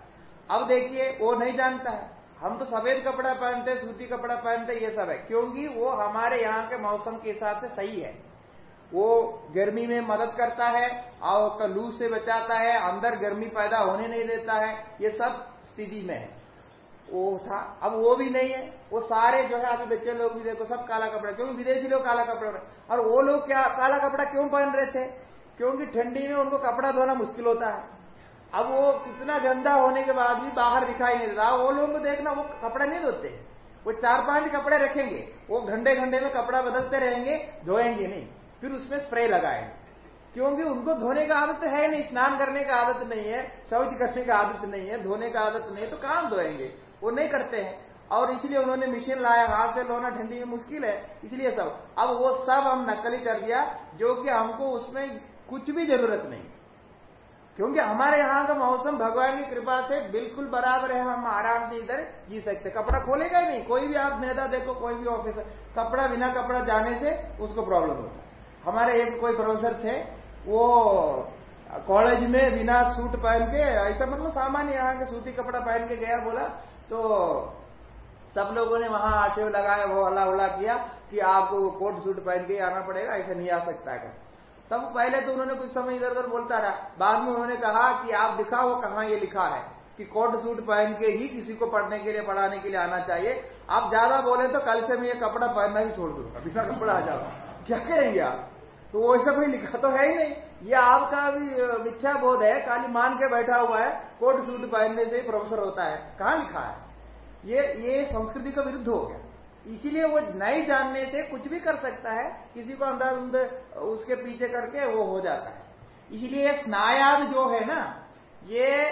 अब देखिए, वो नहीं जानता है। हम तो सफ़ेद कपड़ा पहनते, सूती कपड़ा पहनते, ये सब है। क्योंकि वो हमारे यहाँ के मौसम के हिसाब से सही है। वो गर्मी में मदद करता है और लू से बचाता है, अंदर गर्मी पैदा होने नहीं देता है, ये सब स्थिति में है। वो था, अब वो भी नहीं है। वो सारे जो है, अभी बच्चे लोग भी देखो, सब काला कपड़ा, क्योंकि विदेशी लोग काला कपड़ा और वो लोग क्या, काला कपड़ा क्यों पहन रहे थे? क्योंकि ठंडी में उनको कपड़ा धोना मुश्किल होता है। अब वो कितना गंदा होने के बाद भी बाहर दिखाई नहीं देता वो लोगों को देखना, वो कपड़े नहीं धोते। वो चार पाँच कपड़े रखेंगे। वो घंटे घंटे में कपड़ा बदलते रहेंगे, धोएँगे नहीं। फिर उसमें स्प्रे लगाएँगे। क्योंकि उनको धोने का आदत है नहीं, स्नान करने का आदत नहीं है, शौच करने का आदत नहीं है, धोने का आदत नहीं है तो कहाँ धोएँगे? वो नहीं करते हैं। और इसलिए उन्होंने मशीन लाया, हाथ से लोना ठंडी में मुश्किल है। इसलिए सब। अब वो सब हम नकली कर दिया, जो कि हमको उसमें कुछ भी ज़रूरत नहीं। क्योंकि हमारे यहाँ का मौसम भगवान की कृपा से बिल्कुल बराबर है, हम आराम से इधर जी सकते। कपड़ा खोलेगा ही नहीं। कोई भी आप मैदा देखो, कोई भी ऑफिसर कपड़ा, बिना कपड़ा जाने से उसको प्रॉब्लम होता हमारे एक कोई प्रोफेसर थे, वो कॉलेज में बिना सूट पहन के, ऐसा मतलब सामान्य यहाँ के सूती कपड़ा पहन के गया, बोला तो सब लोगों ने वहाँ आक्षेप लगाया, वो हल्ला उल्ला किया कि आपको कोट सूट पहन के आना पड़ेगा, ऐसा नहीं आ सकता है। तब पहले तो उन्होंने कुछ समय इधर उधर बोलता रहा। बाद में उन्होंने कहा कि आप दिखाओ कहा ये लिखा है कि कोट सूट पहन के ही किसी को पढ़ने के लिए, पढ़ाने के लिए आना चाहिए। आप ज़्यादा बोले तो कल से मैं ये कपड़ा पहनना ही छोड़ दूँगा बिना कपड़ा आ जाओ क्या करेंगे आप? तो वो ऐसा कोई लिखा तो है ही नहीं। ये आपका भी मिथ्या बोध है। खाली मान के बैठा हुआ है। कोट सूट पहनने से ही प्रोफेसर होता है। कहाँ लिखा है? ये ये संस्कृति का विरुद्ध हो गया। इसीलिए वो नहीं जानने से कुछ भी कर सकता है, किसी को अंदर अंदर उसके पीछे करके वो हो जाता है। इसलिए स्नायाद जो है ना, ये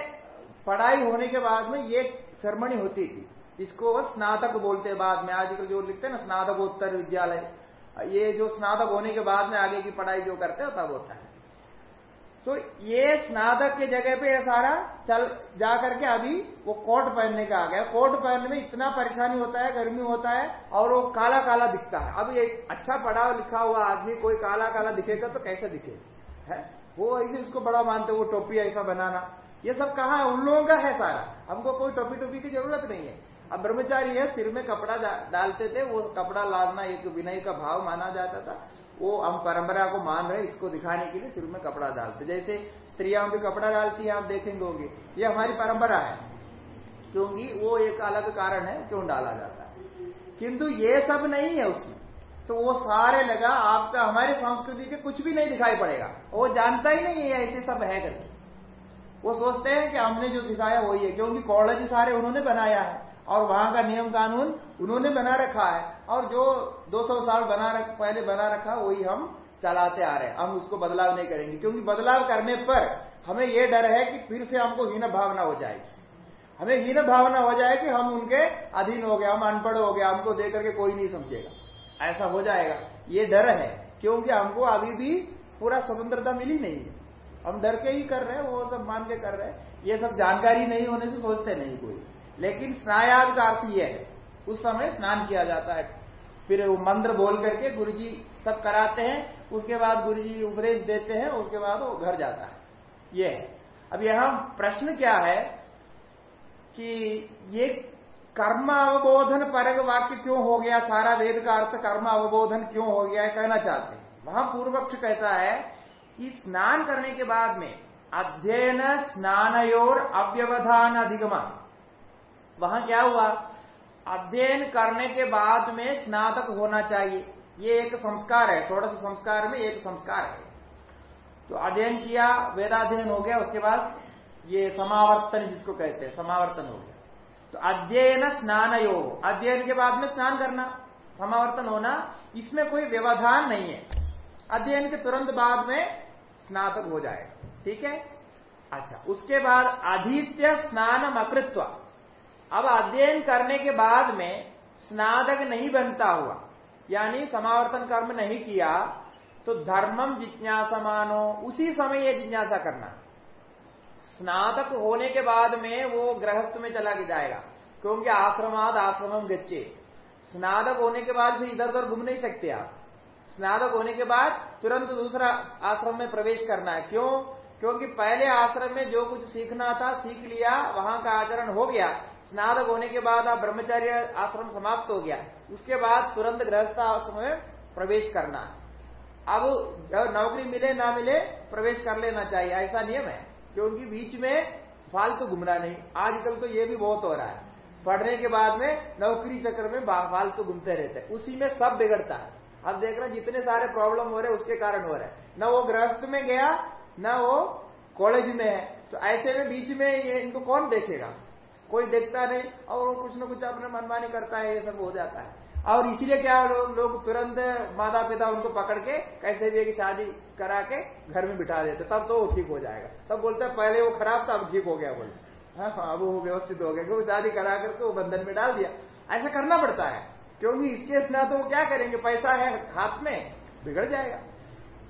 पढ़ाई होने के बाद में ये सेरेमनी होती थी। इसको स्नातक बोलते बाद में आजकल जो लिखते हैं ना, स्नातकोत्तर विद्यालय, ये जो स्नातक होने के बाद में आगे की पढ़ाई जो करते हैं, तब होता है। तो ये स्नातक के जगह पे ये सारा चल, जा करके अभी वो कोट पहनने का आ गया। कोट पहनने में इतना परेशानी होता है, गर्मी होता है, और वो काला काला दिखता है। अब एक अच्छा पढ़ा लिखा हुआ आदमी कोई काला काला दिखेगा तो कैसे दिखेगा है? वो ऐसे उसको बड़ा मानते वो टोपी ऐसा बनाना। ये सब कहा है? उन लोगों का है सारा। हमको कोई टोपी टोपी की ज़रूरत नहीं है। अब ब्रह्मचारी है, सिर में कपड़ा डालते थे, वो कपड़ा लादना एक विनय का भाव माना जाता था। वो हम परंपरा को मान रहे इसको दिखाने के लिए सिर में कपड़ा डालते जैसे स्त्रियाँ भी कपड़ा डालती है, आप देखेंगे। होंगे ये हमारी परंपरा है। क्योंकि वो एक अलग कारण है, क्यों डाला जाता है। किंतु ये सब नहीं है उसमें। तो वो सारे लगा, आपका हमारी संस्कृति के कुछ भी नहीं दिखाई पड़ेगा। वो जानता ही नहीं है, ऐसे सब है करके। वो सोचते हैं कि हमने जो दिखाया वही है, क्योंकि कॉलेज सारे उन्होंने बनाया है। और वहाँ का नियम कानून उन्होंने बना रखा है। और जो 200 साल बना रख, पहले बना रखा, वही हम चलाते आ रहे हैं। हम उसको बदलाव नहीं करेंगे, क्योंकि बदलाव करने पर हमें यह डर है कि फिर से हमको हीन भावना हो जाएगी। हमें हीन भावना हो जाए कि हम उनके अधीन हो गए, हम अनपढ़ हो गए, हमको देख करके कोई नहीं समझेगा। ऐसा हो जाएगा। ये डर है, क्योंकि हमको अभी भी पूरा स्वतंत्रता मिली नहीं है। हम डर के ही कर रहे हैं, वो सब मान के कर रहे हैं। ये सब जानकारी नहीं होने से सोचते नहीं कोई। लेकिन स्नायाद का अर्थ यह है उस समय स्नान किया जाता है। फिर वो मंत्र बोल करके गुरु जी सब कराते हैं, उसके बाद गुरु जी उपदेश देते हैं, उसके बाद वो घर जाता है। ये है। अब यहाँ प्रश्न क्या है कि ये कर्म अवबोधन परग वाक्य क्यों हो गया? सारा वेद का अर्थ कर्म अवबोधन क्यों हो गया कहना चाहते हैं। वहाँ पूर्व पक्ष कहता है कि स्नान करने के बाद में अध्ययन स्नानयोर अव्यवधान अधिगमा। वहाँ क्या हुआ? अध्ययन करने के बाद में स्नातक होना चाहिए। ये एक संस्कार है थोड़ा सा संस्कार में एक संस्कार है। तो अध्ययन किया, वेदाध्ययन हो गया, उसके बाद ये समावर्तन जिसको कहते हैं, समावर्तन हो गया। तो अध्ययन स्नान यो अध्ययन के बाद में स्नान करना, समावर्तन होना, इसमें कोई व्यवधान नहीं है। अध्ययन के तुरंत बाद में स्नातक हो जाएगा। ठीक है? अच्छा उसके बाद आदित्य स्नान अकृत्व अब अध्ययन करने के बाद में स्नातक नहीं बनता हुआ, यानी समावर्तन कर्म नहीं किया तो धर्मम जिज्ञासा मानो उसी समय ये जिज्ञासा करना। स्नातक होने के बाद में वो गृहस्थ में चला जाएगा, क्योंकि आश्रमाद आश्रमम गच्चे स्नातक होने के बाद फिर इधर उधर घूम नहीं सकते आप। स्नातक होने के बाद तुरंत दूसरा आश्रम में प्रवेश करना है। क्यों? क्योंकि पहले आश्रम में जो कुछ सीखना था, सीख लिया, वहाँ का आचरण हो गया। स्नातक होने के बाद आप ब्रह्मचर्य आश्रम समाप्त हो गया। उसके बाद तुरंत गृहस्थ आश्रम में प्रवेश करना। अब नौकरी मिले ना मिले, प्रवेश कर लेना चाहिए। ऐसा नियम है क्योंकि बीच में फालतू तो घूमना नहीं। आजकल तो ये भी बहुत हो रहा है। पढ़ने के बाद में नौकरी चक्र में फालतू तो घूमते रहते हैं। उसी में सब बिगड़ता है। अब देख रहे जितने सारे प्रॉब्लम हो रहे हैं, उसके कारण हो रहे हैं। न वो गृहस्थ में गया, न वो कॉलेज में है। तो ऐसे में बीच में ये इनको कौन देखेगा? कोई देखता नहीं और कुछ न कुछ अपने मनमानी करता है ये सब हो जाता है। और इसलिए क्या लोग लो तुरंत माता पिता उनको पकड़ के कैसे भी शादी करा के घर में बिठा देते तब तो वो ठीक हो जाएगा। तब बोलते पहले वो खराब था अब ठीक हो गया बोले हाँ, हाँ अब वो व्यवस्थित हो गया क्योंकि शादी करा करके वो बंधन में डाल दिया। ऐसा करना पड़ता है क्योंकि इसके स्ना तो वो क्या करेंगे पैसा है हाथ में बिगड़ जाएगा।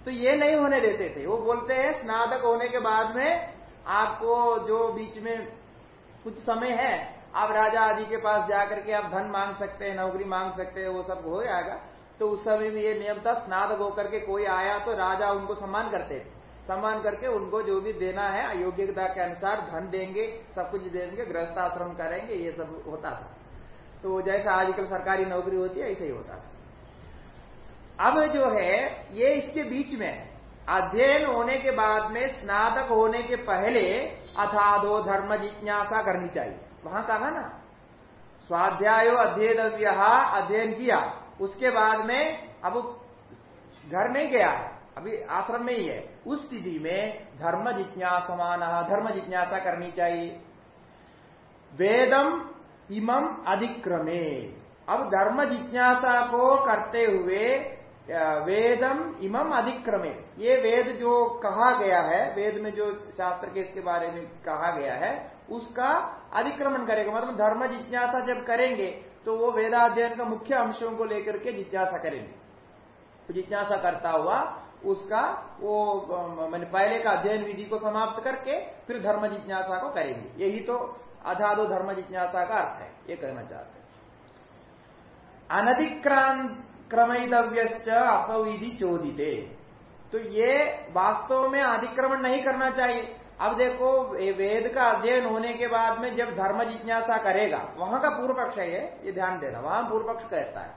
तो ये नहीं होने देते थे। वो बोलते हैं स्नातक होने के बाद में आपको जो बीच में कुछ समय है आप राजा आदि के पास जाकर के आप धन मांग सकते हैं, नौकरी मांग सकते हैं, वो सब हो जाएगा। तो उस समय में ये नियम था, स्नातक होकर के कोई आया तो राजा उनको सम्मान करते थे। सम्मान करके उनको जो भी देना है, अयोग्यता के अनुसार धन देंगे, सब कुछ देंगे गृहस्थ आश्रम करेंगे, ये सब होता था। तो जैसा आजकल सरकारी नौकरी होती है, ऐसे ही होता था। अब जो है, ये इसके बीच में, अध्ययन होने के बाद में, स्नातक होने के पहले अथाधो धर्म जिज्ञासा करनी चाहिए। वहाँ कहा ना? स्वाध्याय अध्ययन अध्ययन किया। उसके बाद में अब घर नहीं गया। अभी आश्रम में ही है। उस स्थिति में धर्म जिज्ञासमान, धर्म जिज्ञासा करनी चाहिए। वेदम इमम अधिक्रमे। अब धर्म जिज्ञासा को करते हुए वेदम इमम अधिक्रमे। ये वेद जो कहा गया है, वेद में जो शास्त्र के इसके बारे में कहा गया है, उसका अधिक्रमण करेगा। मतलब धर्म जिज्ञासा जब करेंगे तो वो वेदाध्ययन का मुख्य अंशों को लेकर के जिज्ञासा करेंगे। तो जिज्ञासा करता हुआ उसका वो मैंने पहले का अध्ययन विधि को समाप्त करके फिर धर्म जिज्ञासा को करेंगे। यही तो अधादो धर्म जिज्ञासा का अर्थ है, ये कहना चाहते हैं। अनधिक्रांत क्रमयितव्य असौविधि चोदिते। तो ये वास्तव में अतिक्रमण नहीं करना चाहिए। अब देखो वेद का अध्ययन होने के बाद में जब धर्म जिज्ञासा करेगा, वहाँ का पूर्व पक्ष है ये ध्यान देना वहाँ पूर्व पक्ष कहता है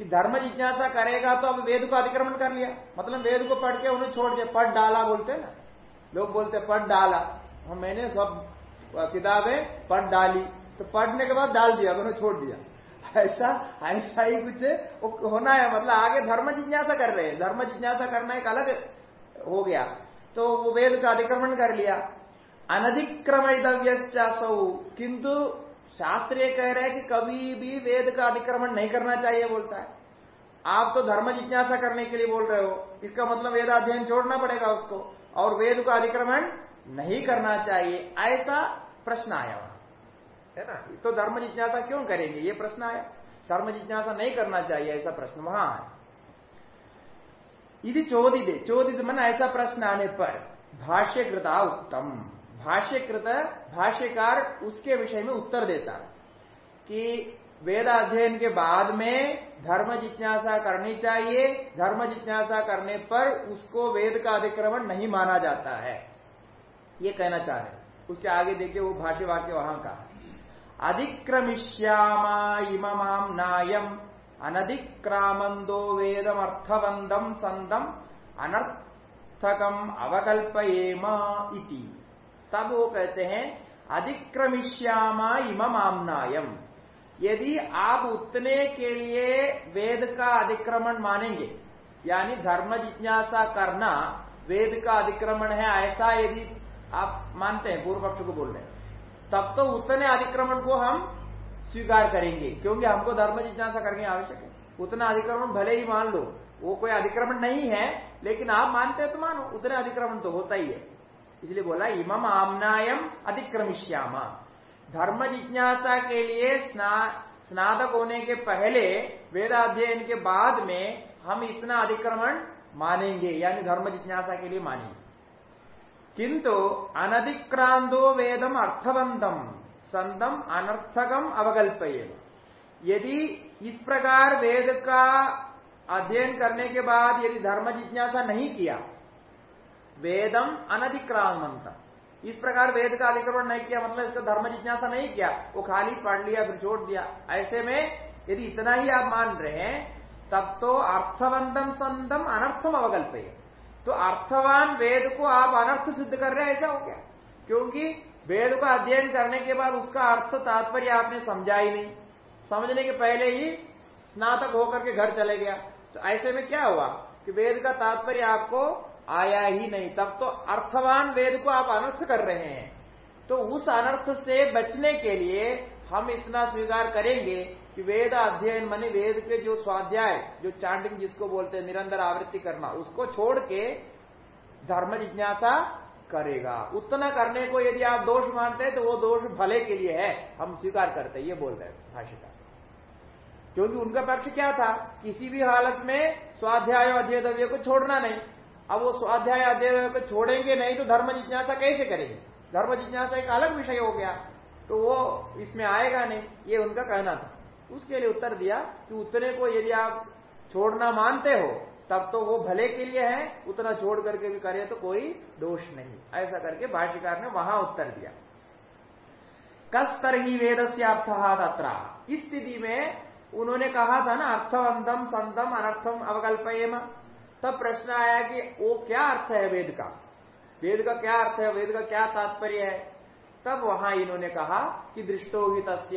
कि धर्म जिज्ञासा करेगा तो अब वेद को अतिक्रमण कर लिया। मतलब वेद को पढ़ के उन्हें छोड़ दिया। पढ़ डाला बोलते ना? लोग बोलते पढ़ डाला। हम मैंने सब किताबें पढ़ डाली। तो पढ़ने के बाद डाल दिया उन्हें छोड़ दिया। ऐसा ऐसा ही कुछ होना है मतलब आगे धर्म जिज्ञासा कर रहे हैं। धर्म जिज्ञासा करना एक अलग हो गया। तो वो वेद का अतिक्रमण कर लिया। अनधिक्रमितव्य किंतु शास्त्र ये कह रहे हैं कि कभी भी वेद का अतिक्रमण नहीं करना चाहिए बोलता है। आप तो धर्म जिज्ञासा करने के लिए बोल रहे हो। इसका मतलब वेदाध्ययन छोड़ना पड़ेगा उसको। और वेद का अतिक्रमण नहीं करना चाहिए, ऐसा प्रश्न आया। वहाँ है ना? तो धर्म जिज्ञासा क्यों करेंगे? ये प्रश्न आया। धर्म जिज्ञासा नहीं करना चाहिए, ऐसा प्रश्न वहाँ है। यदि चोदित। चोदित मन ऐसा प्रश्न आने पर भाष्यकृता उत्तम। भाष्यकृत, भाष्यकार उसके विषय में उत्तर देता कि वेद अध्ययन के बाद में धर्म जिज्ञासा करनी चाहिए। धर्म जिज्ञासा करने पर उसको वेद का अधिक्रमण नहीं माना जाता है। ये कहना चाह रहे उसके आगे देखिए वो भाष्य वाक्य वहाँ का अधिक्रमिष्यामा इममाम अनधिक्रामंदो संदम अनर्थकम अवकल्पयेम इति। तब वो कहते हैं अधिक्रमिष्यामा इममाम नायम। यदि आप उतने के लिए वेद का अधिक्रमण मानेंगे, यानी धर्म जिज्ञासा करना, वेद का अधिक्रमण है, ऐसा यदि आप मानते हैं पूर्व पक्ष को बोल रहे हैं। तब तो उतने अधिक्रमण को हम स्वीकार करेंगे क्योंकि हमको धर्म जिज्ञासा करनी आवश्यक है। उतना अधिक्रमण भले ही मान लो वो कोई अधिक्रमण नहीं है लेकिन आप मानते हैं तो मानो उतने अधिक्रमण तो होता ही है। इसलिए बोला इमम आमनायम अतिक्रमिश्यामा धर्म जिज्ञासा के लिए स्ना, स्नातक होने के पहले वेदाध्ययन के बाद में हम इतना अधिक्रमण मानेंगे यानी धर्म जिज्ञासा के लिए मानेंगे। किंतु अनधिक्रांतो वेदम अर्थवंतम संतम अनर्थकम अवकल्पये यदि इस प्रकार वेद का अध्ययन करने के बाद यदि धर्म जिज्ञासा नहीं किया, वेदम अनधिक्रांत इस प्रकार वेद का अधिक्रमण नहीं किया मतलब इसका धर्म जिज्ञासा नहीं किया, वो खाली पढ़ लिया, फिर छोड़ दिया। ऐसे में यदि इतना ही आप मान रहे हैं, तब तो अर्थवंतम संतम अनर्थम अवकल्पये तो अर्थवान वेद को आप अनर्थ सिद्ध कर रहे हैं, ऐसा हो गया। क्योंकि वेद का अध्ययन करने के बाद उसका अर्थ तात्पर्य आपने समझा ही नहीं। समझने के पहले ही स्नातक होकर के घर चले गया। तो ऐसे में क्या हुआ कि वेद का तात्पर्य आपको आया ही नहीं। तब तो अर्थवान वेद को आप अनर्थ कर रहे हैं। तो उस अनर्थ से बचने के लिए हम इतना स्वीकार करेंगे कि वेद अध्ययन मानी वेद के जो स्वाध्याय, जो चांडिंग जिसको बोलते हैं, निरंतर आवृत्ति करना, उसको छोड़ के धर्म जिज्ञासा करेगा। उतना करने को यदि आप दोष मानते हैं तो वो दोष भले के लिए है। हम स्वीकार करते हैं, ये बोल रहे हैं भाषिका क्योंकि उनका पक्ष क्या था? किसी भी हालत में स्वाध्याय अध्ययव्य को छोड़ना नहीं। अब वो स्वाध्याय अध्यय को छोड़ेंगे नहीं तो धर्म जिज्ञासा कैसे करेंगे? धर्म जिज्ञासा एक अलग विषय हो गया तो वो इसमें आएगा नहीं, ये उनका कहना था। उसके लिए उत्तर दिया कि उतने को यदि आप छोड़ना मानते हो, तब तो वो भले के लिए है, उतना छोड़ करके भी करे तो कोई दोष नहीं। ऐसा करके भाष्यकार ने वहाँ उत्तर दिया। कस तर ही वेद से अर्थ इस स्थिति में उन्होंने कहा था ना अर्थवंतम संतम अनर्थम अवकल्पयम। तब प्रश्न आया कि वो क्या अर्थ है वेद का? वेद का क्या अर्थ है? वेद का क्या तात्पर्य है? तब वहाँ इन्होंने कहा कि दृष्टो ही तस्थ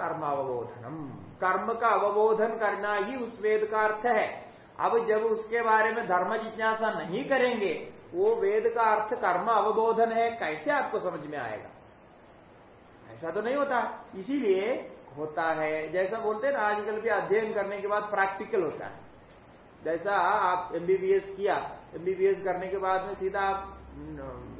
कर्म अवबोधनम कर्म का अवबोधन करना ही उस वेद का अर्थ है। अब जब उसके बारे में धर्म जिज्ञासा नहीं करेंगे, वो वेद का अर्थ कर्म अवबोधन है, कैसे आपको समझ में आएगा? ऐसा तो नहीं होता। इसीलिए होता है, जैसा बोलते हैं ना, आजकल भी अध्ययन करने के बाद प्रैक्टिकल होता है। जैसा आप एमबीबीएस किया एमबीबीएस करने के बाद में सीधा आप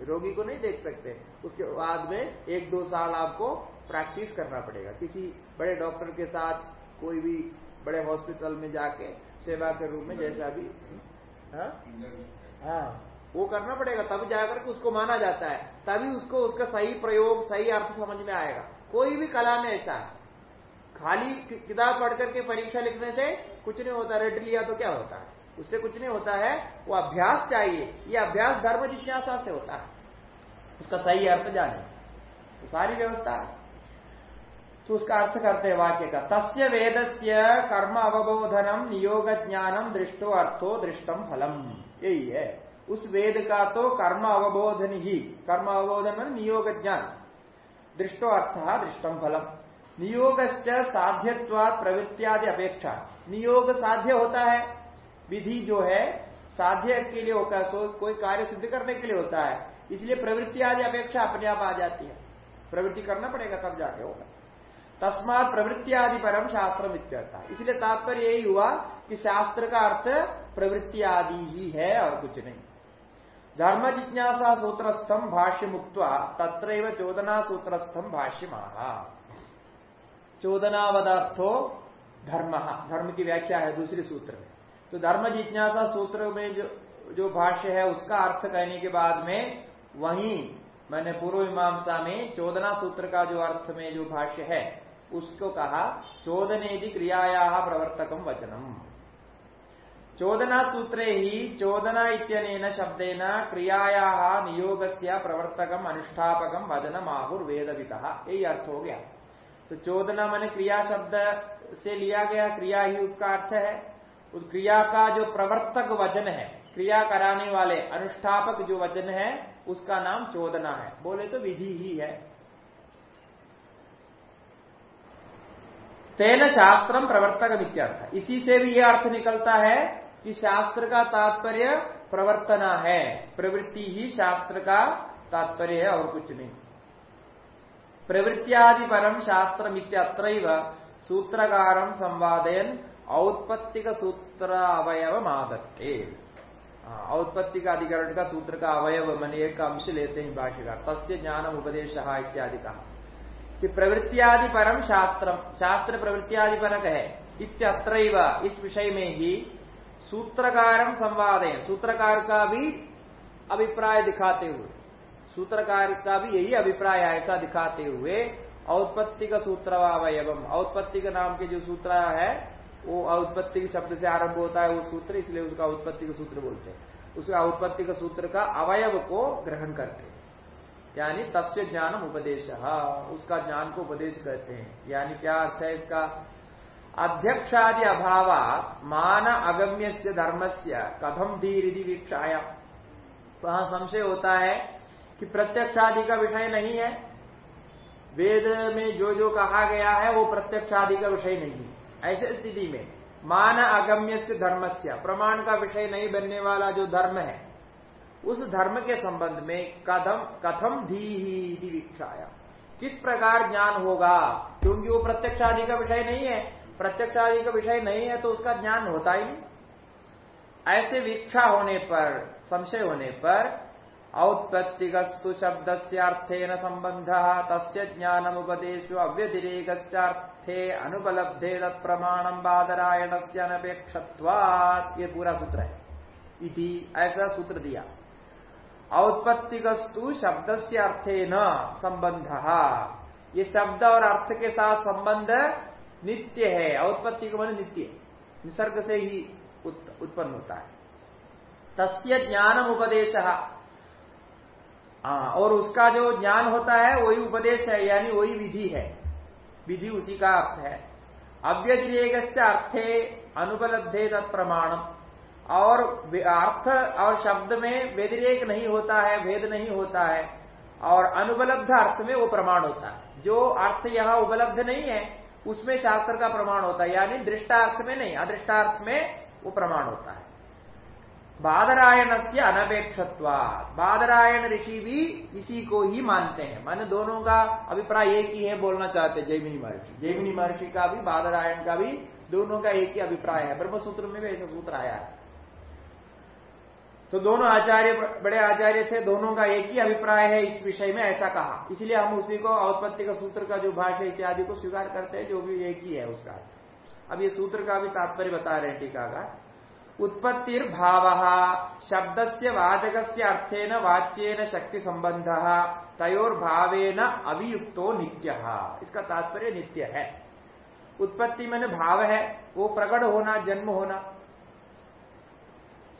रोगी को नहीं देख सकते। उसके बाद में एक दो साल आपको प्रैक्टिस करना पड़ेगा। किसी बड़े डॉक्टर के साथ, कोई भी बड़े हॉस्पिटल में जाके सेवा के रूप में जैसा भी हाँ? हाँ। वो करना पड़ेगा, तब जाकर के उसको माना जाता है। तभी उसको उसका सही प्रयोग, सही अर्थ समझ में आएगा। कोई भी कला में ऐसा, खाली किताब पढ़ करके परीक्षा लिखने से कुछ नहीं होता, रेड लिया तो क्या होता है? उससे कुछ नहीं होता है, वो अभ्यास चाहिए। ये अभ्यास धर्म जिज्ञासा से होता है। उसका सही अर्थ जाने। तो सारी व्यवस्था है। तो उसका अर्थ करते हैं वाक्य का। तस्य वेद से कर्म अवबोधनम नियोग ज्ञानम दृष्टो अर्थो दृष्टम फलम। यही है। उस वेद का तो कर्म अवबोधन ही। कर्म अवबोधन नियोग ज्ञान। दृष्टो अर्थ दृष्टम फलम। नियोग साध्यत्वाद प्रवृत्तियादि अपेक्षा। नियोग साध्य होता है। विधि जो है, साध्य के लिए होता है कोई कार्य सिद्ध करने के लिए होता है। इसलिए प्रवृत्ति आदि अपेक्षा अपने आप आ जाती है। प्रवृत्ति करना पड़ेगा तब जाके होगा। तस्मात प्रवृत्ति आदि परम शास्त्र मित्यर्था इसलिए तात्पर्य यही हुआ कि शास्त्र का अर्थ प्रवृत्ति आदि ही है और कुछ नहीं। धर्म जिज्ञासा सूत्रस्थम भाष्य मुक्त तत्र चोदना सूत्रस्थम भाष्य महा चोदनावदार्थो धर्म। धर्म की व्याख्या है दूसरे सूत्र में। तो धर्म जिज्ञासा सूत्र में जो जो भाष्य है, उसका अर्थ कहने के बाद में वहीं, मैंने पूर्व मीमांसा में चोदना सूत्र का जो अर्थ में जो भाष्य है, उसको कहा, चोदने की क्रियाया प्रवर्तकम वचनम। चोदना सूत्रे ही चोदना इत्यनेन शब्देन क्रियाया नियोग प्रवर्तकम अनुष्ठापकम वचनम आहुर्वेदविता यही अर्थ हो गया। तो चोदना मैंने क्रिया शब्द से लिया गया क्रिया ही उसका अर्थ है। उस क्रिया का जो प्रवर्तक वचन है, क्रिया कराने वाले अनुष्ठापक जो वचन है, उसका नाम चोदना है। बोले तो विधि ही है। तेन शास्त्रम प्रवर्तक विद्यार्थ इसी से भी यह अर्थ निकलता है कि शास्त्र का तात्पर्य प्रवर्तना है। प्रवृत्ति ही शास्त्र का तात्पर्य है और कुछ नहीं। प्रवृत्तियादि परम शास्त्र मित्यत्र सूत्रकार संवादयन औत्पत्तिक सूत्र अवयव मादत्ते औत्पत्ति का अधिकरण का सूत्र का अवयव मन एक अंश लेते हैं भाषिका तस्य ज्ञान उपदेश इत्यादि कहा कि प्रवृत्तियादि परम शास्त्र शास्त्र प्रवृत्तियादि परक है इत्यत्र इस विषय में ही सूत्रकार संवाद है सूत्रकार का भी अभिप्राय दिखाते हुए सूत्रकार का भी यही अभिप्राय ऐसा दिखाते हुए औत्पत्ति का सूत्र अवयवम औत्पत्ति का नाम के जो सूत्र है वो औत्पत्ति शब्द से आरंभ होता है वो सूत्र, इसलिए उसका उत्पत्ति का सूत्र बोलते हैं। उसका उत्पत्ति का सूत्र का अवयव को ग्रहण करते यानी तस्य ज्ञान उपदेश। उसका ज्ञान को उपदेश कहते हैं। यानी क्या अर्थ है इसका? अध्यक्षादि अभाव मान अगम्य से धर्म से कथम धीरिधि वीक्षाया वहाँ संशय होता है कि प्रत्यक्षादि का विषय नहीं है। वेद में जो जो कहा गया है, वो प्रत्यक्षादि का विषय नहीं है। ऐसे स्थिति में मान अगम्य धर्म से प्रमाण का विषय नहीं बनने वाला जो धर्म है, उस धर्म के संबंध में कदम कथम धी ही वीक्षाया। किस प्रकार ज्ञान होगा? क्योंकि वो प्रत्यक्ष आदि का विषय नहीं है। प्रत्यक्ष आदि का विषय नहीं है तो उसका ज्ञान होता ही नहीं। ऐसे वीक्षा होने पर, संशय होने पर औत्पत्तिकस्तु शब्द से अर्थेन संबंध, तस्य ज्ञानमुपदेश अव्यतिरेकस्थे अनुपलब्धे तत्प्रमाणम बादरायण से अनपेक्षत्वात्, ये पूरा सूत्र है। इति ऐसा सूत्र दिया। औत्पत्तिकस्तु शब्द से अर्थे न संबंध। ये शब्द और अर्थ के साथ संबंध नित्य है। औत्पत्ति को मन नित्य। निसर्ग से ही उत्पन्न होता है। तस्य ज्ञानम उपदेश। हाँ और उसका जो ज्ञान होता है, वही उपदेश है, यानी वही विधि है। विधि उसी का अर्थ है। अव्यतिरेक अर्थे अनुपलब्धे तत्प्रमाणम। और अर्थ और शब्द में व्यतिरेक नहीं होता है, भेद नहीं होता है। और अनुपलब्ध अर्थ में वो प्रमाण होता है। जो अर्थ यहाँ उपलब्ध नहीं है, उसमें शास्त्र का प्रमाण होता है। यानी दृष्टार्थ में नहीं, अदृष्टार्थ में वो प्रमाण होता है। बादरायण से अनपेक्षत्वा बादरायण ऋषि भी इसी को ही मानते हैं। माने दोनों का अभिप्राय एक ही है, बोलना चाहते हैं जयमिनी महर्षि। जयमिनी महर्षि का भी, बादरायण का भी दोनों का एक ही अभिप्राय है। ब्रह्मसूत्र में भी ऐसा सूत्र आया है। तो दोनों आचार्य, बड़े आचार्य थे, दोनों का एक ही अभिप्राय है इस विषय में, ऐसा कहा। इसलिए हम उसी को औत्पत्ति का सूत्र का जो भाषा इत्यादि को स्वीकार करते हैं, जो भी एक ही है उसका। अब ये सूत्र का भी तात्पर्य बता रहे हैं टीका का उत्पत्तिर्भाव। शब्द से वाचक से अर्थेन वाच्यन शक्ति संबंध तयोर्भावेन अभियुक्तो नित्य। इसका तात्पर्य नित्य है। उत्पत्ति मैंने भाव है वो प्रकट होना जन्म होना।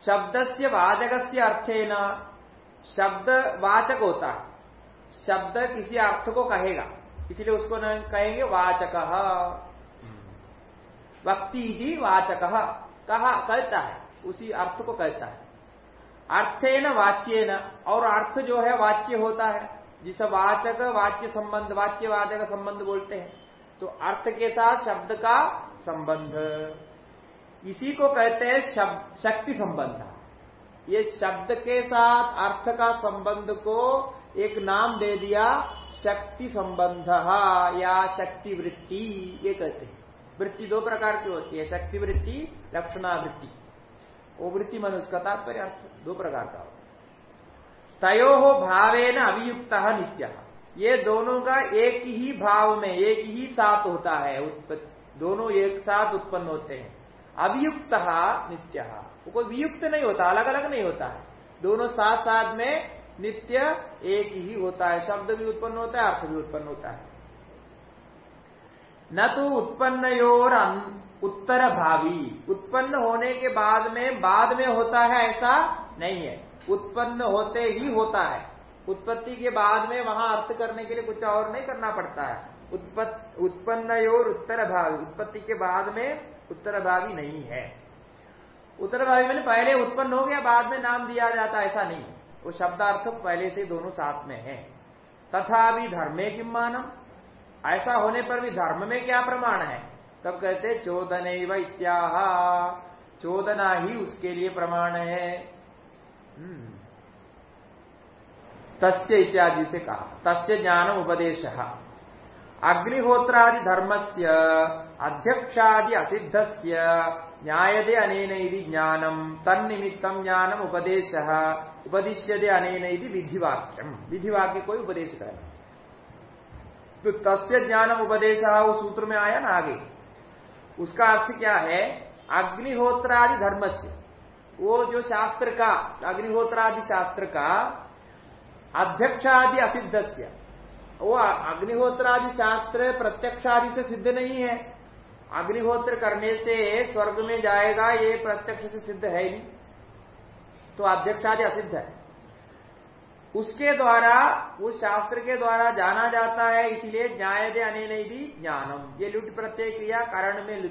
शब्द से वाचक से अर्थेन शब्द वाचक होता है। शब्द किसी अर्थ को कहेगा इसलिए उसको न कहेंगे वाचक। वक्ति ही वाचक। कहा, कहता है। उसी अर्थ को कहता है। अर्थेन वाच्यन, और अर्थ जो है, वाच्य होता है। जिसे वाचक, वाच्य संबंध वाच्य वाचक संबंध बोलते हैं। तो अर्थ के साथ शब्द का संबंध। इसी को कहते हैं शक्ति संबंध। ये शब्द के साथ अर्थ का संबंध को एक नाम दे दिया, शक्ति संबंध, या शक्ति वृत्ति ये कहते हैं। वृत्ति दो प्रकार की होती है, शक्ति वृत्ति लक्षणावृत्ति वो वृत्ति मन उसका तात्पर्य अर्थ दो प्रकार का होता तयो हो। भावे न अभियुक्त नित्य। ये दोनों का एक ही भाव में, एक ही साथ होता है दोनों एक साथ उत्पन्न होते हैं। अभियुक्त नित्य। वो कोई वियुक्त नहीं होता अलग अलग नहीं होता है। दोनों साथ साथ में नित्य एक ही होता है, शब्द भी उत्पन्न होता है, अर्थ भी उत्पन्न होता है। न तो उत्पन्न उत्तर भावी उत्पन्न होने के बाद में बाद में होता है ऐसा नहीं है। उत्पन्न होते ही होता है। उत्पत्ति के बाद में वहाँ अर्थ करने के लिए कुछ और नहीं करना पड़ता है। उत्पन्न और उत्तर भावी उत्पत्ति के बाद में उत्तर भावी नहीं है। उत्तर भावी मैंने पहले उत्पन्न हो गया, बाद में नाम दिया जाता ऐसा नहीं। वो शब्दार्थ पहले से दोनों साथ में है। तथा भी धर्मे किम मानम? ऐसा होने पर भी धर्म में क्या प्रमाण है? तब कहते चोदन इत्याह। चोदना ही उसके लिए प्रमाण है। हम्म। तस्य इत्यादि से कहा। तस्य ज्ञान उपदेश। अग्निहोत्रादि धर्म से अध्यक्षादि असिद्ध से न्यायदे अनेन ज्ञानम, तन्निमित्तम ज्ञानम उपदेश, उपदिश्यते अनेन विधिवाक्यम। विधिवाक्य कोई उपदेश करे तो तस्य ज्ञानम उपदेश वो सूत्र में आया ना आगे। उसका अर्थ क्या है? अग्निहोत्रादि धर्म से वो जो शास्त्र का, अग्निहोत्रादि शास्त्र का अध्यक्षादि असिद्ध वो अग्निहोत्रादि शास्त्र प्रत्यक्षादि से सिद्ध नहीं है। अग्निहोत्र करने से स्वर्ग में जाएगा, ये प्रत्यक्ष से सिद्ध है ही नहीं। तो अध्यक्षादि असिद्ध है। उसके द्वारा, उस शास्त्र के द्वारा जाना जाता है, इसलिए न्याय दे अने ज्ञानम। ये लुट प्रत्यय क्रिया कारण में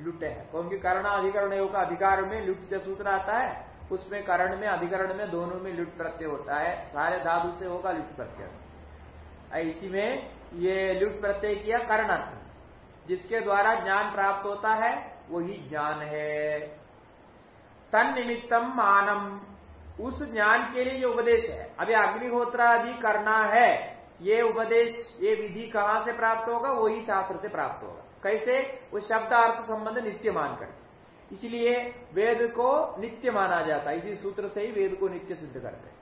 लुट है। क्योंकि कर्ण अधिकरण योग का अधिकार में लुट से सूत्र आता है, उसमें करण में, अधिकरण में दोनों में लुट प्रत्यय होता है। सारे धातु से होगा लुट प्रत्यय। इसी में ये लुट प्रत्यय किया करण अर्थ जिसके द्वारा ज्ञान प्राप्त होता है, वही ज्ञान है। तन निमित्तम मानम। उस ज्ञान के लिए जो उपदेश है। अभी अग्निहोत्र आदि करना है, ये उपदेश, ये विधि कहाँ से प्राप्त होगा? वही शास्त्र से प्राप्त होगा। कैसे? वो शब्द अर्थ संबंध नित्य मान कर इसलिए वेद को नित्य माना जाता है। इसी सूत्र से ही वेद को नित्य सिद्ध करते हैं।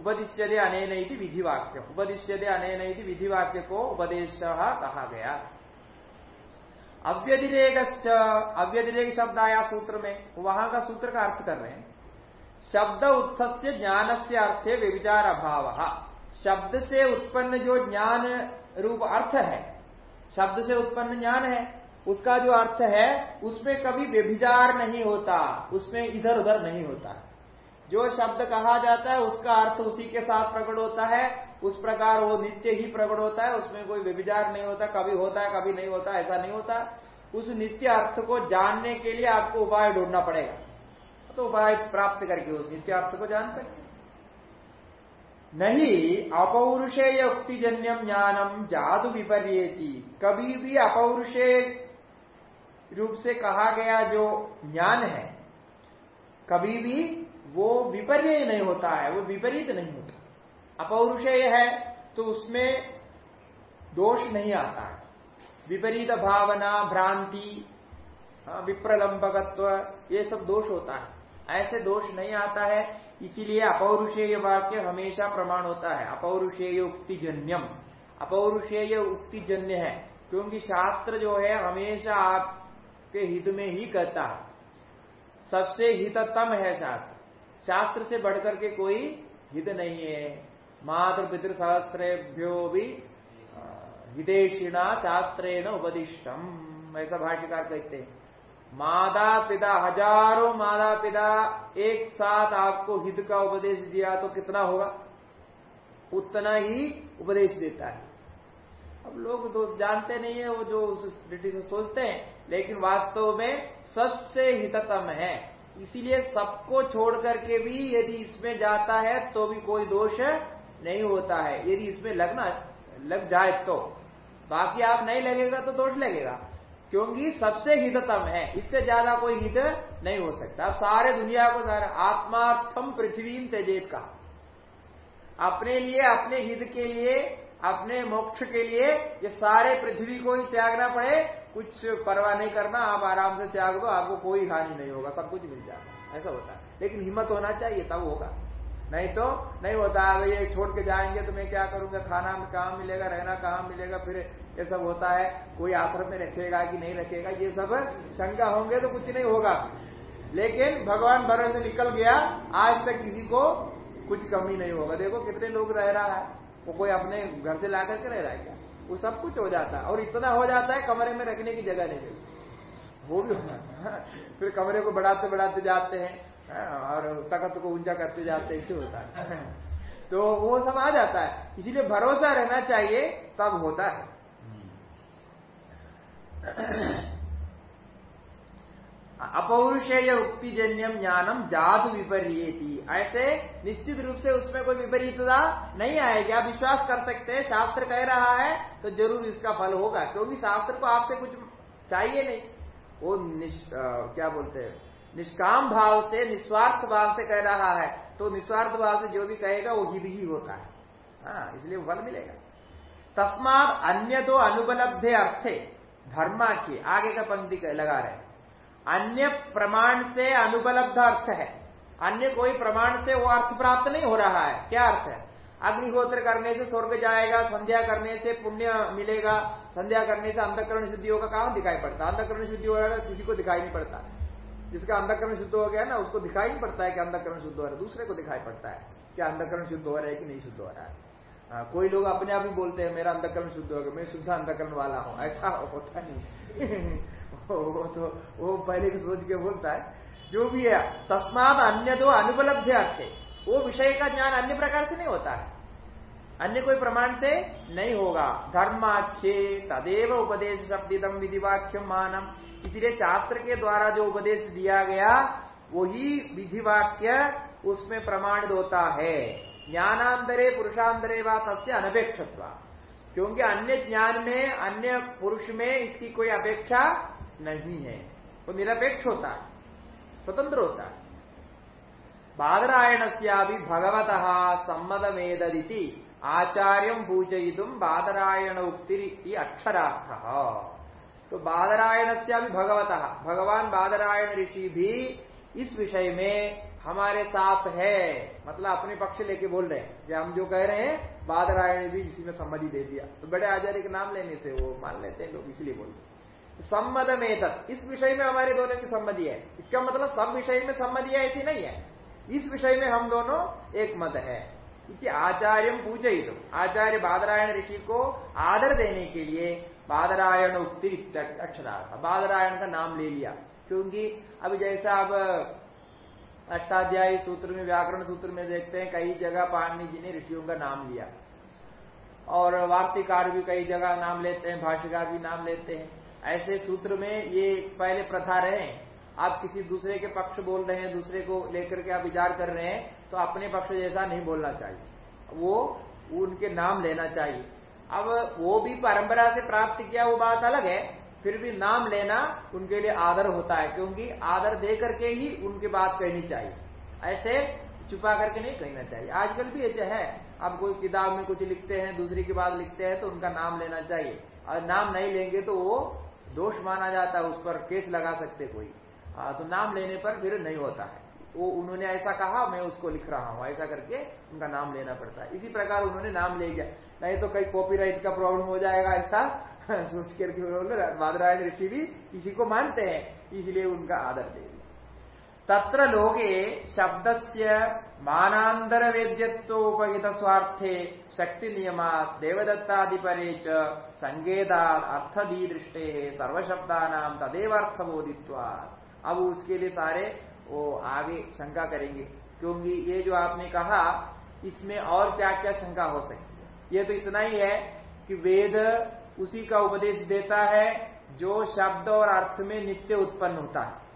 उपदिश्यदे अनेन विधि वाक्य उपदिश्यदे अनेन विधि वाक्य को उपदेश कहा गया। अव्यतिरेक अव्यतिरेक शब्द आया सूत्र में। वहाँ का सूत्र का अर्थ कर रहे हैं। शब्द उत्थस्य ज्ञान से अर्थे व्यविचार अभाव शब्द से उत्पन्न जो ज्ञान रूप अर्थ है, शब्द से उत्पन्न ज्ञान है, उसका जो अर्थ है, उसमें कभी व्यभिचार नहीं होता, उसमें इधर उधर नहीं होता। जो शब्द कहा जाता है, उसका अर्थ उसी के साथ प्रकट होता है, उस प्रकार वो नित्य ही प्रकट होता है, उसमें कोई व्यभिचार नहीं होता, कभी होता है, कभी नहीं होता, ऐसा नहीं होता। उस नित्य अर्थ को जानने के लिए आपको उपाय ढूंढना पड़ेगा। तो उपाय प्राप्त करके उस नित्य अर्थ को जान सकते नहीं अपौरुषेय उक्तिजन्यम ज्ञानम जादू विपर्येती। कभी भी अपौरुषेय रूप से कहा गया जो ज्ञान है, कभी भी वो विपर्य नहीं होता है, वो विपरीत नहीं होता। अपौरुषेय है तो उसमें दोष नहीं आता है। विपरीत भावना, भ्रांति विप्रलंबकत्व, ये सब दोष होता है। ऐसे दोष नहीं आता है, इसीलिए अपौरुषेय वाक्य हमेशा प्रमाण होता है। अपौरुषेय उक्तिजन्यम। अपौरुषेय उक्तिजन्य है, क्योंकि शास्त्र जो है हमेशा आपके हित में ही कहता है। सबसे हिततम है शास्त्र। शास्त्र से बढ़कर के कोई हित नहीं है। मातृ पितृ भी हितेषिणा शास्त्रेण उपदिष्टम। ऐसा भाष्यकार कहते हैं। माता पिता, हज़ारों माता पिता एक साथ आपको हित का उपदेश दिया तो कितना होगा? उतना ही उपदेश देता है। अब लोग तो जानते नहीं है, वो जो उस दृष्टि से सोचते हैं, लेकिन वास्तव में सबसे हिततम है। इसीलिए सबको छोड़ करके भी यदि इसमें जाता है तो भी कोई दोष नहीं होता है। यदि इसमें लगना, लग जाए तो। बाकी आप नहीं लगेगा तो दोष लगेगा। क्योंकि सबसे हिततम है। इससे ज़्यादा कोई हित नहीं हो सकता। अब सारे दुनिया को सारे आत्मार्थम पृथ्वी तेजेत का। अपने लिए, अपने हित के लिए, अपने मोक्ष के लिए ये सारे पृथ्वी को ही त्यागना पड़े। कुछ परवाह नहीं करना, आप आराम से त्याग दो, आपको कोई हानि नहीं होगा, सब कुछ मिल जाएगा ऐसा होता है। लेकिन हिम्मत होना चाहिए, तब होगा। नहीं तो नहीं होता है ये छोड़ के जाएँगे तो मैं क्या करूँगा? खाना कहाँ मिलेगा रहना कहाँ मिलेगा? फिर ये सब होता है। कोई आश्रम में रखेगा कि नहीं रखेगा? ये सब शंका होंगे तो कुछ नहीं होगा। लेकिन भगवान भरोसे से निकल गया आज तक किसी को कुछ कमी नहीं होगा। देखो कितने लोग रह रहा है। वो कोई अपने घर से ला करके रह रहा है क्या? वो सब कुछ हो जाता है। और इतना हो जाता है कमरे में रखने की जगह नहीं मिलती। वो भी होना फिर कमरे को बढ़ाते बढ़ाते जाते हैं हाँ, और तकत को ऊँचा करते जाते ऐसे होता है। तो वो सब आ जाता है। इसीलिए भरोसा रहना चाहिए तब होता है। अपौरुषेय उक्तिजन्यम ज्ञानम जादु विपर्येती। ऐसे निश्चित रूप से उसमें कोई विपरीतता नहीं आएगी। आप विश्वास कर सकते हैं शास्त्र कह रहा है तो ज़रूर इसका फल होगा क्योंकि शास्त्र को आपसे कुछ चाहिए नहीं। वो आ, क्या बोलते हैं? निष्काम भाव से, निस्वार्थ भाव से कह रहा है तो निस्वार्थ भाव से जो भी कहेगा, वो हित ही होता है। हाँ इसलिए फल मिलेगा। तस्मात अन्य दो अनुपलब्धे अर्थे, धर्मा की, आगे का पंक्ति लगा रहे अन्य प्रमाण से अनुपलब्ध अर्थ है। अन्य कोई प्रमाण से वो अर्थ प्राप्त नहीं हो रहा है। क्या अर्थ है? अग्निहोत्र करने से स्वर्ग जाएगा, संध्या करने से पुण्य मिलेगा, संध्या करने से अंधकरण शुद्धि होगा कहाँ दिखाई पड़ता अंधकरण शुद्धि हो रहा है किसी को दिखाई नहीं पड़ता। जिसका अंधकरण शुद्ध हो गया ना उसको दिखाई नहीं पड़ता है कि अंधकरण शुद्ध हो रहा है दूसरे को दिखाई पड़ता है कि अंधकरण शुद्ध हो रहा है कि नहीं शुद्ध हो रहा है। आ, कोई लोग अपने आप ही बोलते हैं मेरा अंधकरण शुद्ध हो गया मैं शुद्ध अंधकरण वाला हूँ। ऐसा होता नहीं। वो तो वो पहले की सोच के बोलता है जो भी है तस्मात अन्य दो अनुपलब्ध अर्थ वो विषय का ज्ञान अन्य प्रकार से नहीं होता है। अन्य कोई प्रमाण से नहीं होगा। धर्माख्य तदेव उपदेश शब्दिदम विधिवाक्यम मानम। इसलिए शास्त्र के द्वारा जो उपदेश दिया गया, वही विधिवाक्य उसमें प्रमाणित होता है। ज्ञानांतरे, पुरुषांतरे व तस्य अनपेक्षत्व। क्योंकि अन्य ज्ञान में, अन्य पुरुष में इसकी कोई अपेक्षा नहीं है। वो निरपेक्ष होता है, स्वतंत्र होता है। बादरायण से भी भगवत सम्मत सम्मदमेदी आचार्य पूजयितुम बादरायण उक्ति अक्षरार्थ। तो बादरायण से भी भगवत। भगवान बादरायण ऋषि भी इस विषय में हमारे साथ है। मतलब अपने पक्ष लेके बोल रहे हैं। हम जो कह रहे हैं, बादरायण भी इसी में सम्मति दे दिया। तो बड़े आचार्य के नाम लेने से वो मान लेते हैं, लोग इसलिए बोलते सम्मत में इस विषय में हमारे दोनों की सम्मति है। इसका मतलब सब विषय में सम्मति है ऐसी नहीं है। इस विषय में हम दोनों एक मत है। क्योंकि आचार्य पूजयित। आचार्य बादरायण ऋषि को आदर देने के लिए बादरायण उक्ति अक्षरार्थ बादरायण का नाम ले लिया। क्योंकि अब जैसा अब अष्टाध्यायी सूत्र में, व्याकरण सूत्र में देखते हैं, कई जगह पाणनी जी ने ऋषियों का नाम लिया। और वार्तिकार भी कई जगह नाम लेते हैं, भाष्यकार भी नाम लेते हैं। ऐसे सूत्र में ये पहले प्रथा रहे आप किसी दूसरे के पक्ष बोल रहे हैं, दूसरे को लेकर के आप विचार कर रहे हैं तो अपने पक्ष जैसा नहीं बोलना चाहिए। वो उनके नाम लेना चाहिए। अब वो भी परंपरा से प्राप्त किया वो बात अलग है फिर भी नाम लेना उनके लिए आदर होता है क्योंकि आदर दे करके ही उनकी बात कहनी चाहिए। ऐसे छुपा करके नहीं कहना चाहिए। आजकल भी ऐसे है। अब कोई किताब में कुछ लिखते हैं दूसरी की बात लिखते हैं तो उनका नाम लेना चाहिए। और नाम नहीं लेंगे तो वो दोष माना जाता है उस पर केस लगा सकते कोई। आ, तो नाम लेने पर फिर नहीं होता है। वो उन्होंने ऐसा कहा, मैं उसको लिख रहा हूँ। ऐसा करके उनका नाम लेना पड़ता है। इसी प्रकार उन्होंने नाम ले गया नहीं तो कई कॉपीराइट का प्रॉब्लम हो जाएगा ऐसा। सोच करके बादरायण ऋषि भी इसी को मानते हैं, इसलिए उनका आदर दे तत्र लोगे शब्द से मानांतर वेद्यत्वोपहित स्वार्थे शक्ति नियम देवदत्तादिपरे च संगेदा अर्थदी दृष्टे सर्वशब्दा नाम तदेव अब उसके लिए सारे वो आगे शंका करेंगे। क्योंकि ये जो आपने कहा, इसमें और क्या क्या शंका हो सकती है? ये तो इतना ही है कि वेद उसी का उपदेश देता है जो शब्द और अर्थ में नित्य उत्पन्न होता है।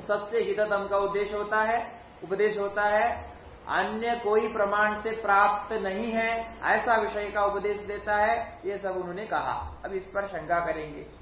सबसे हिततम का उद्देश्य होता है, उपदेश होता है, अन्य कोई प्रमाण से प्राप्त नहीं है, ऐसा विषय का उपदेश देता है, ये सब उन्होंने कहा। अब इस पर शंका करेंगे।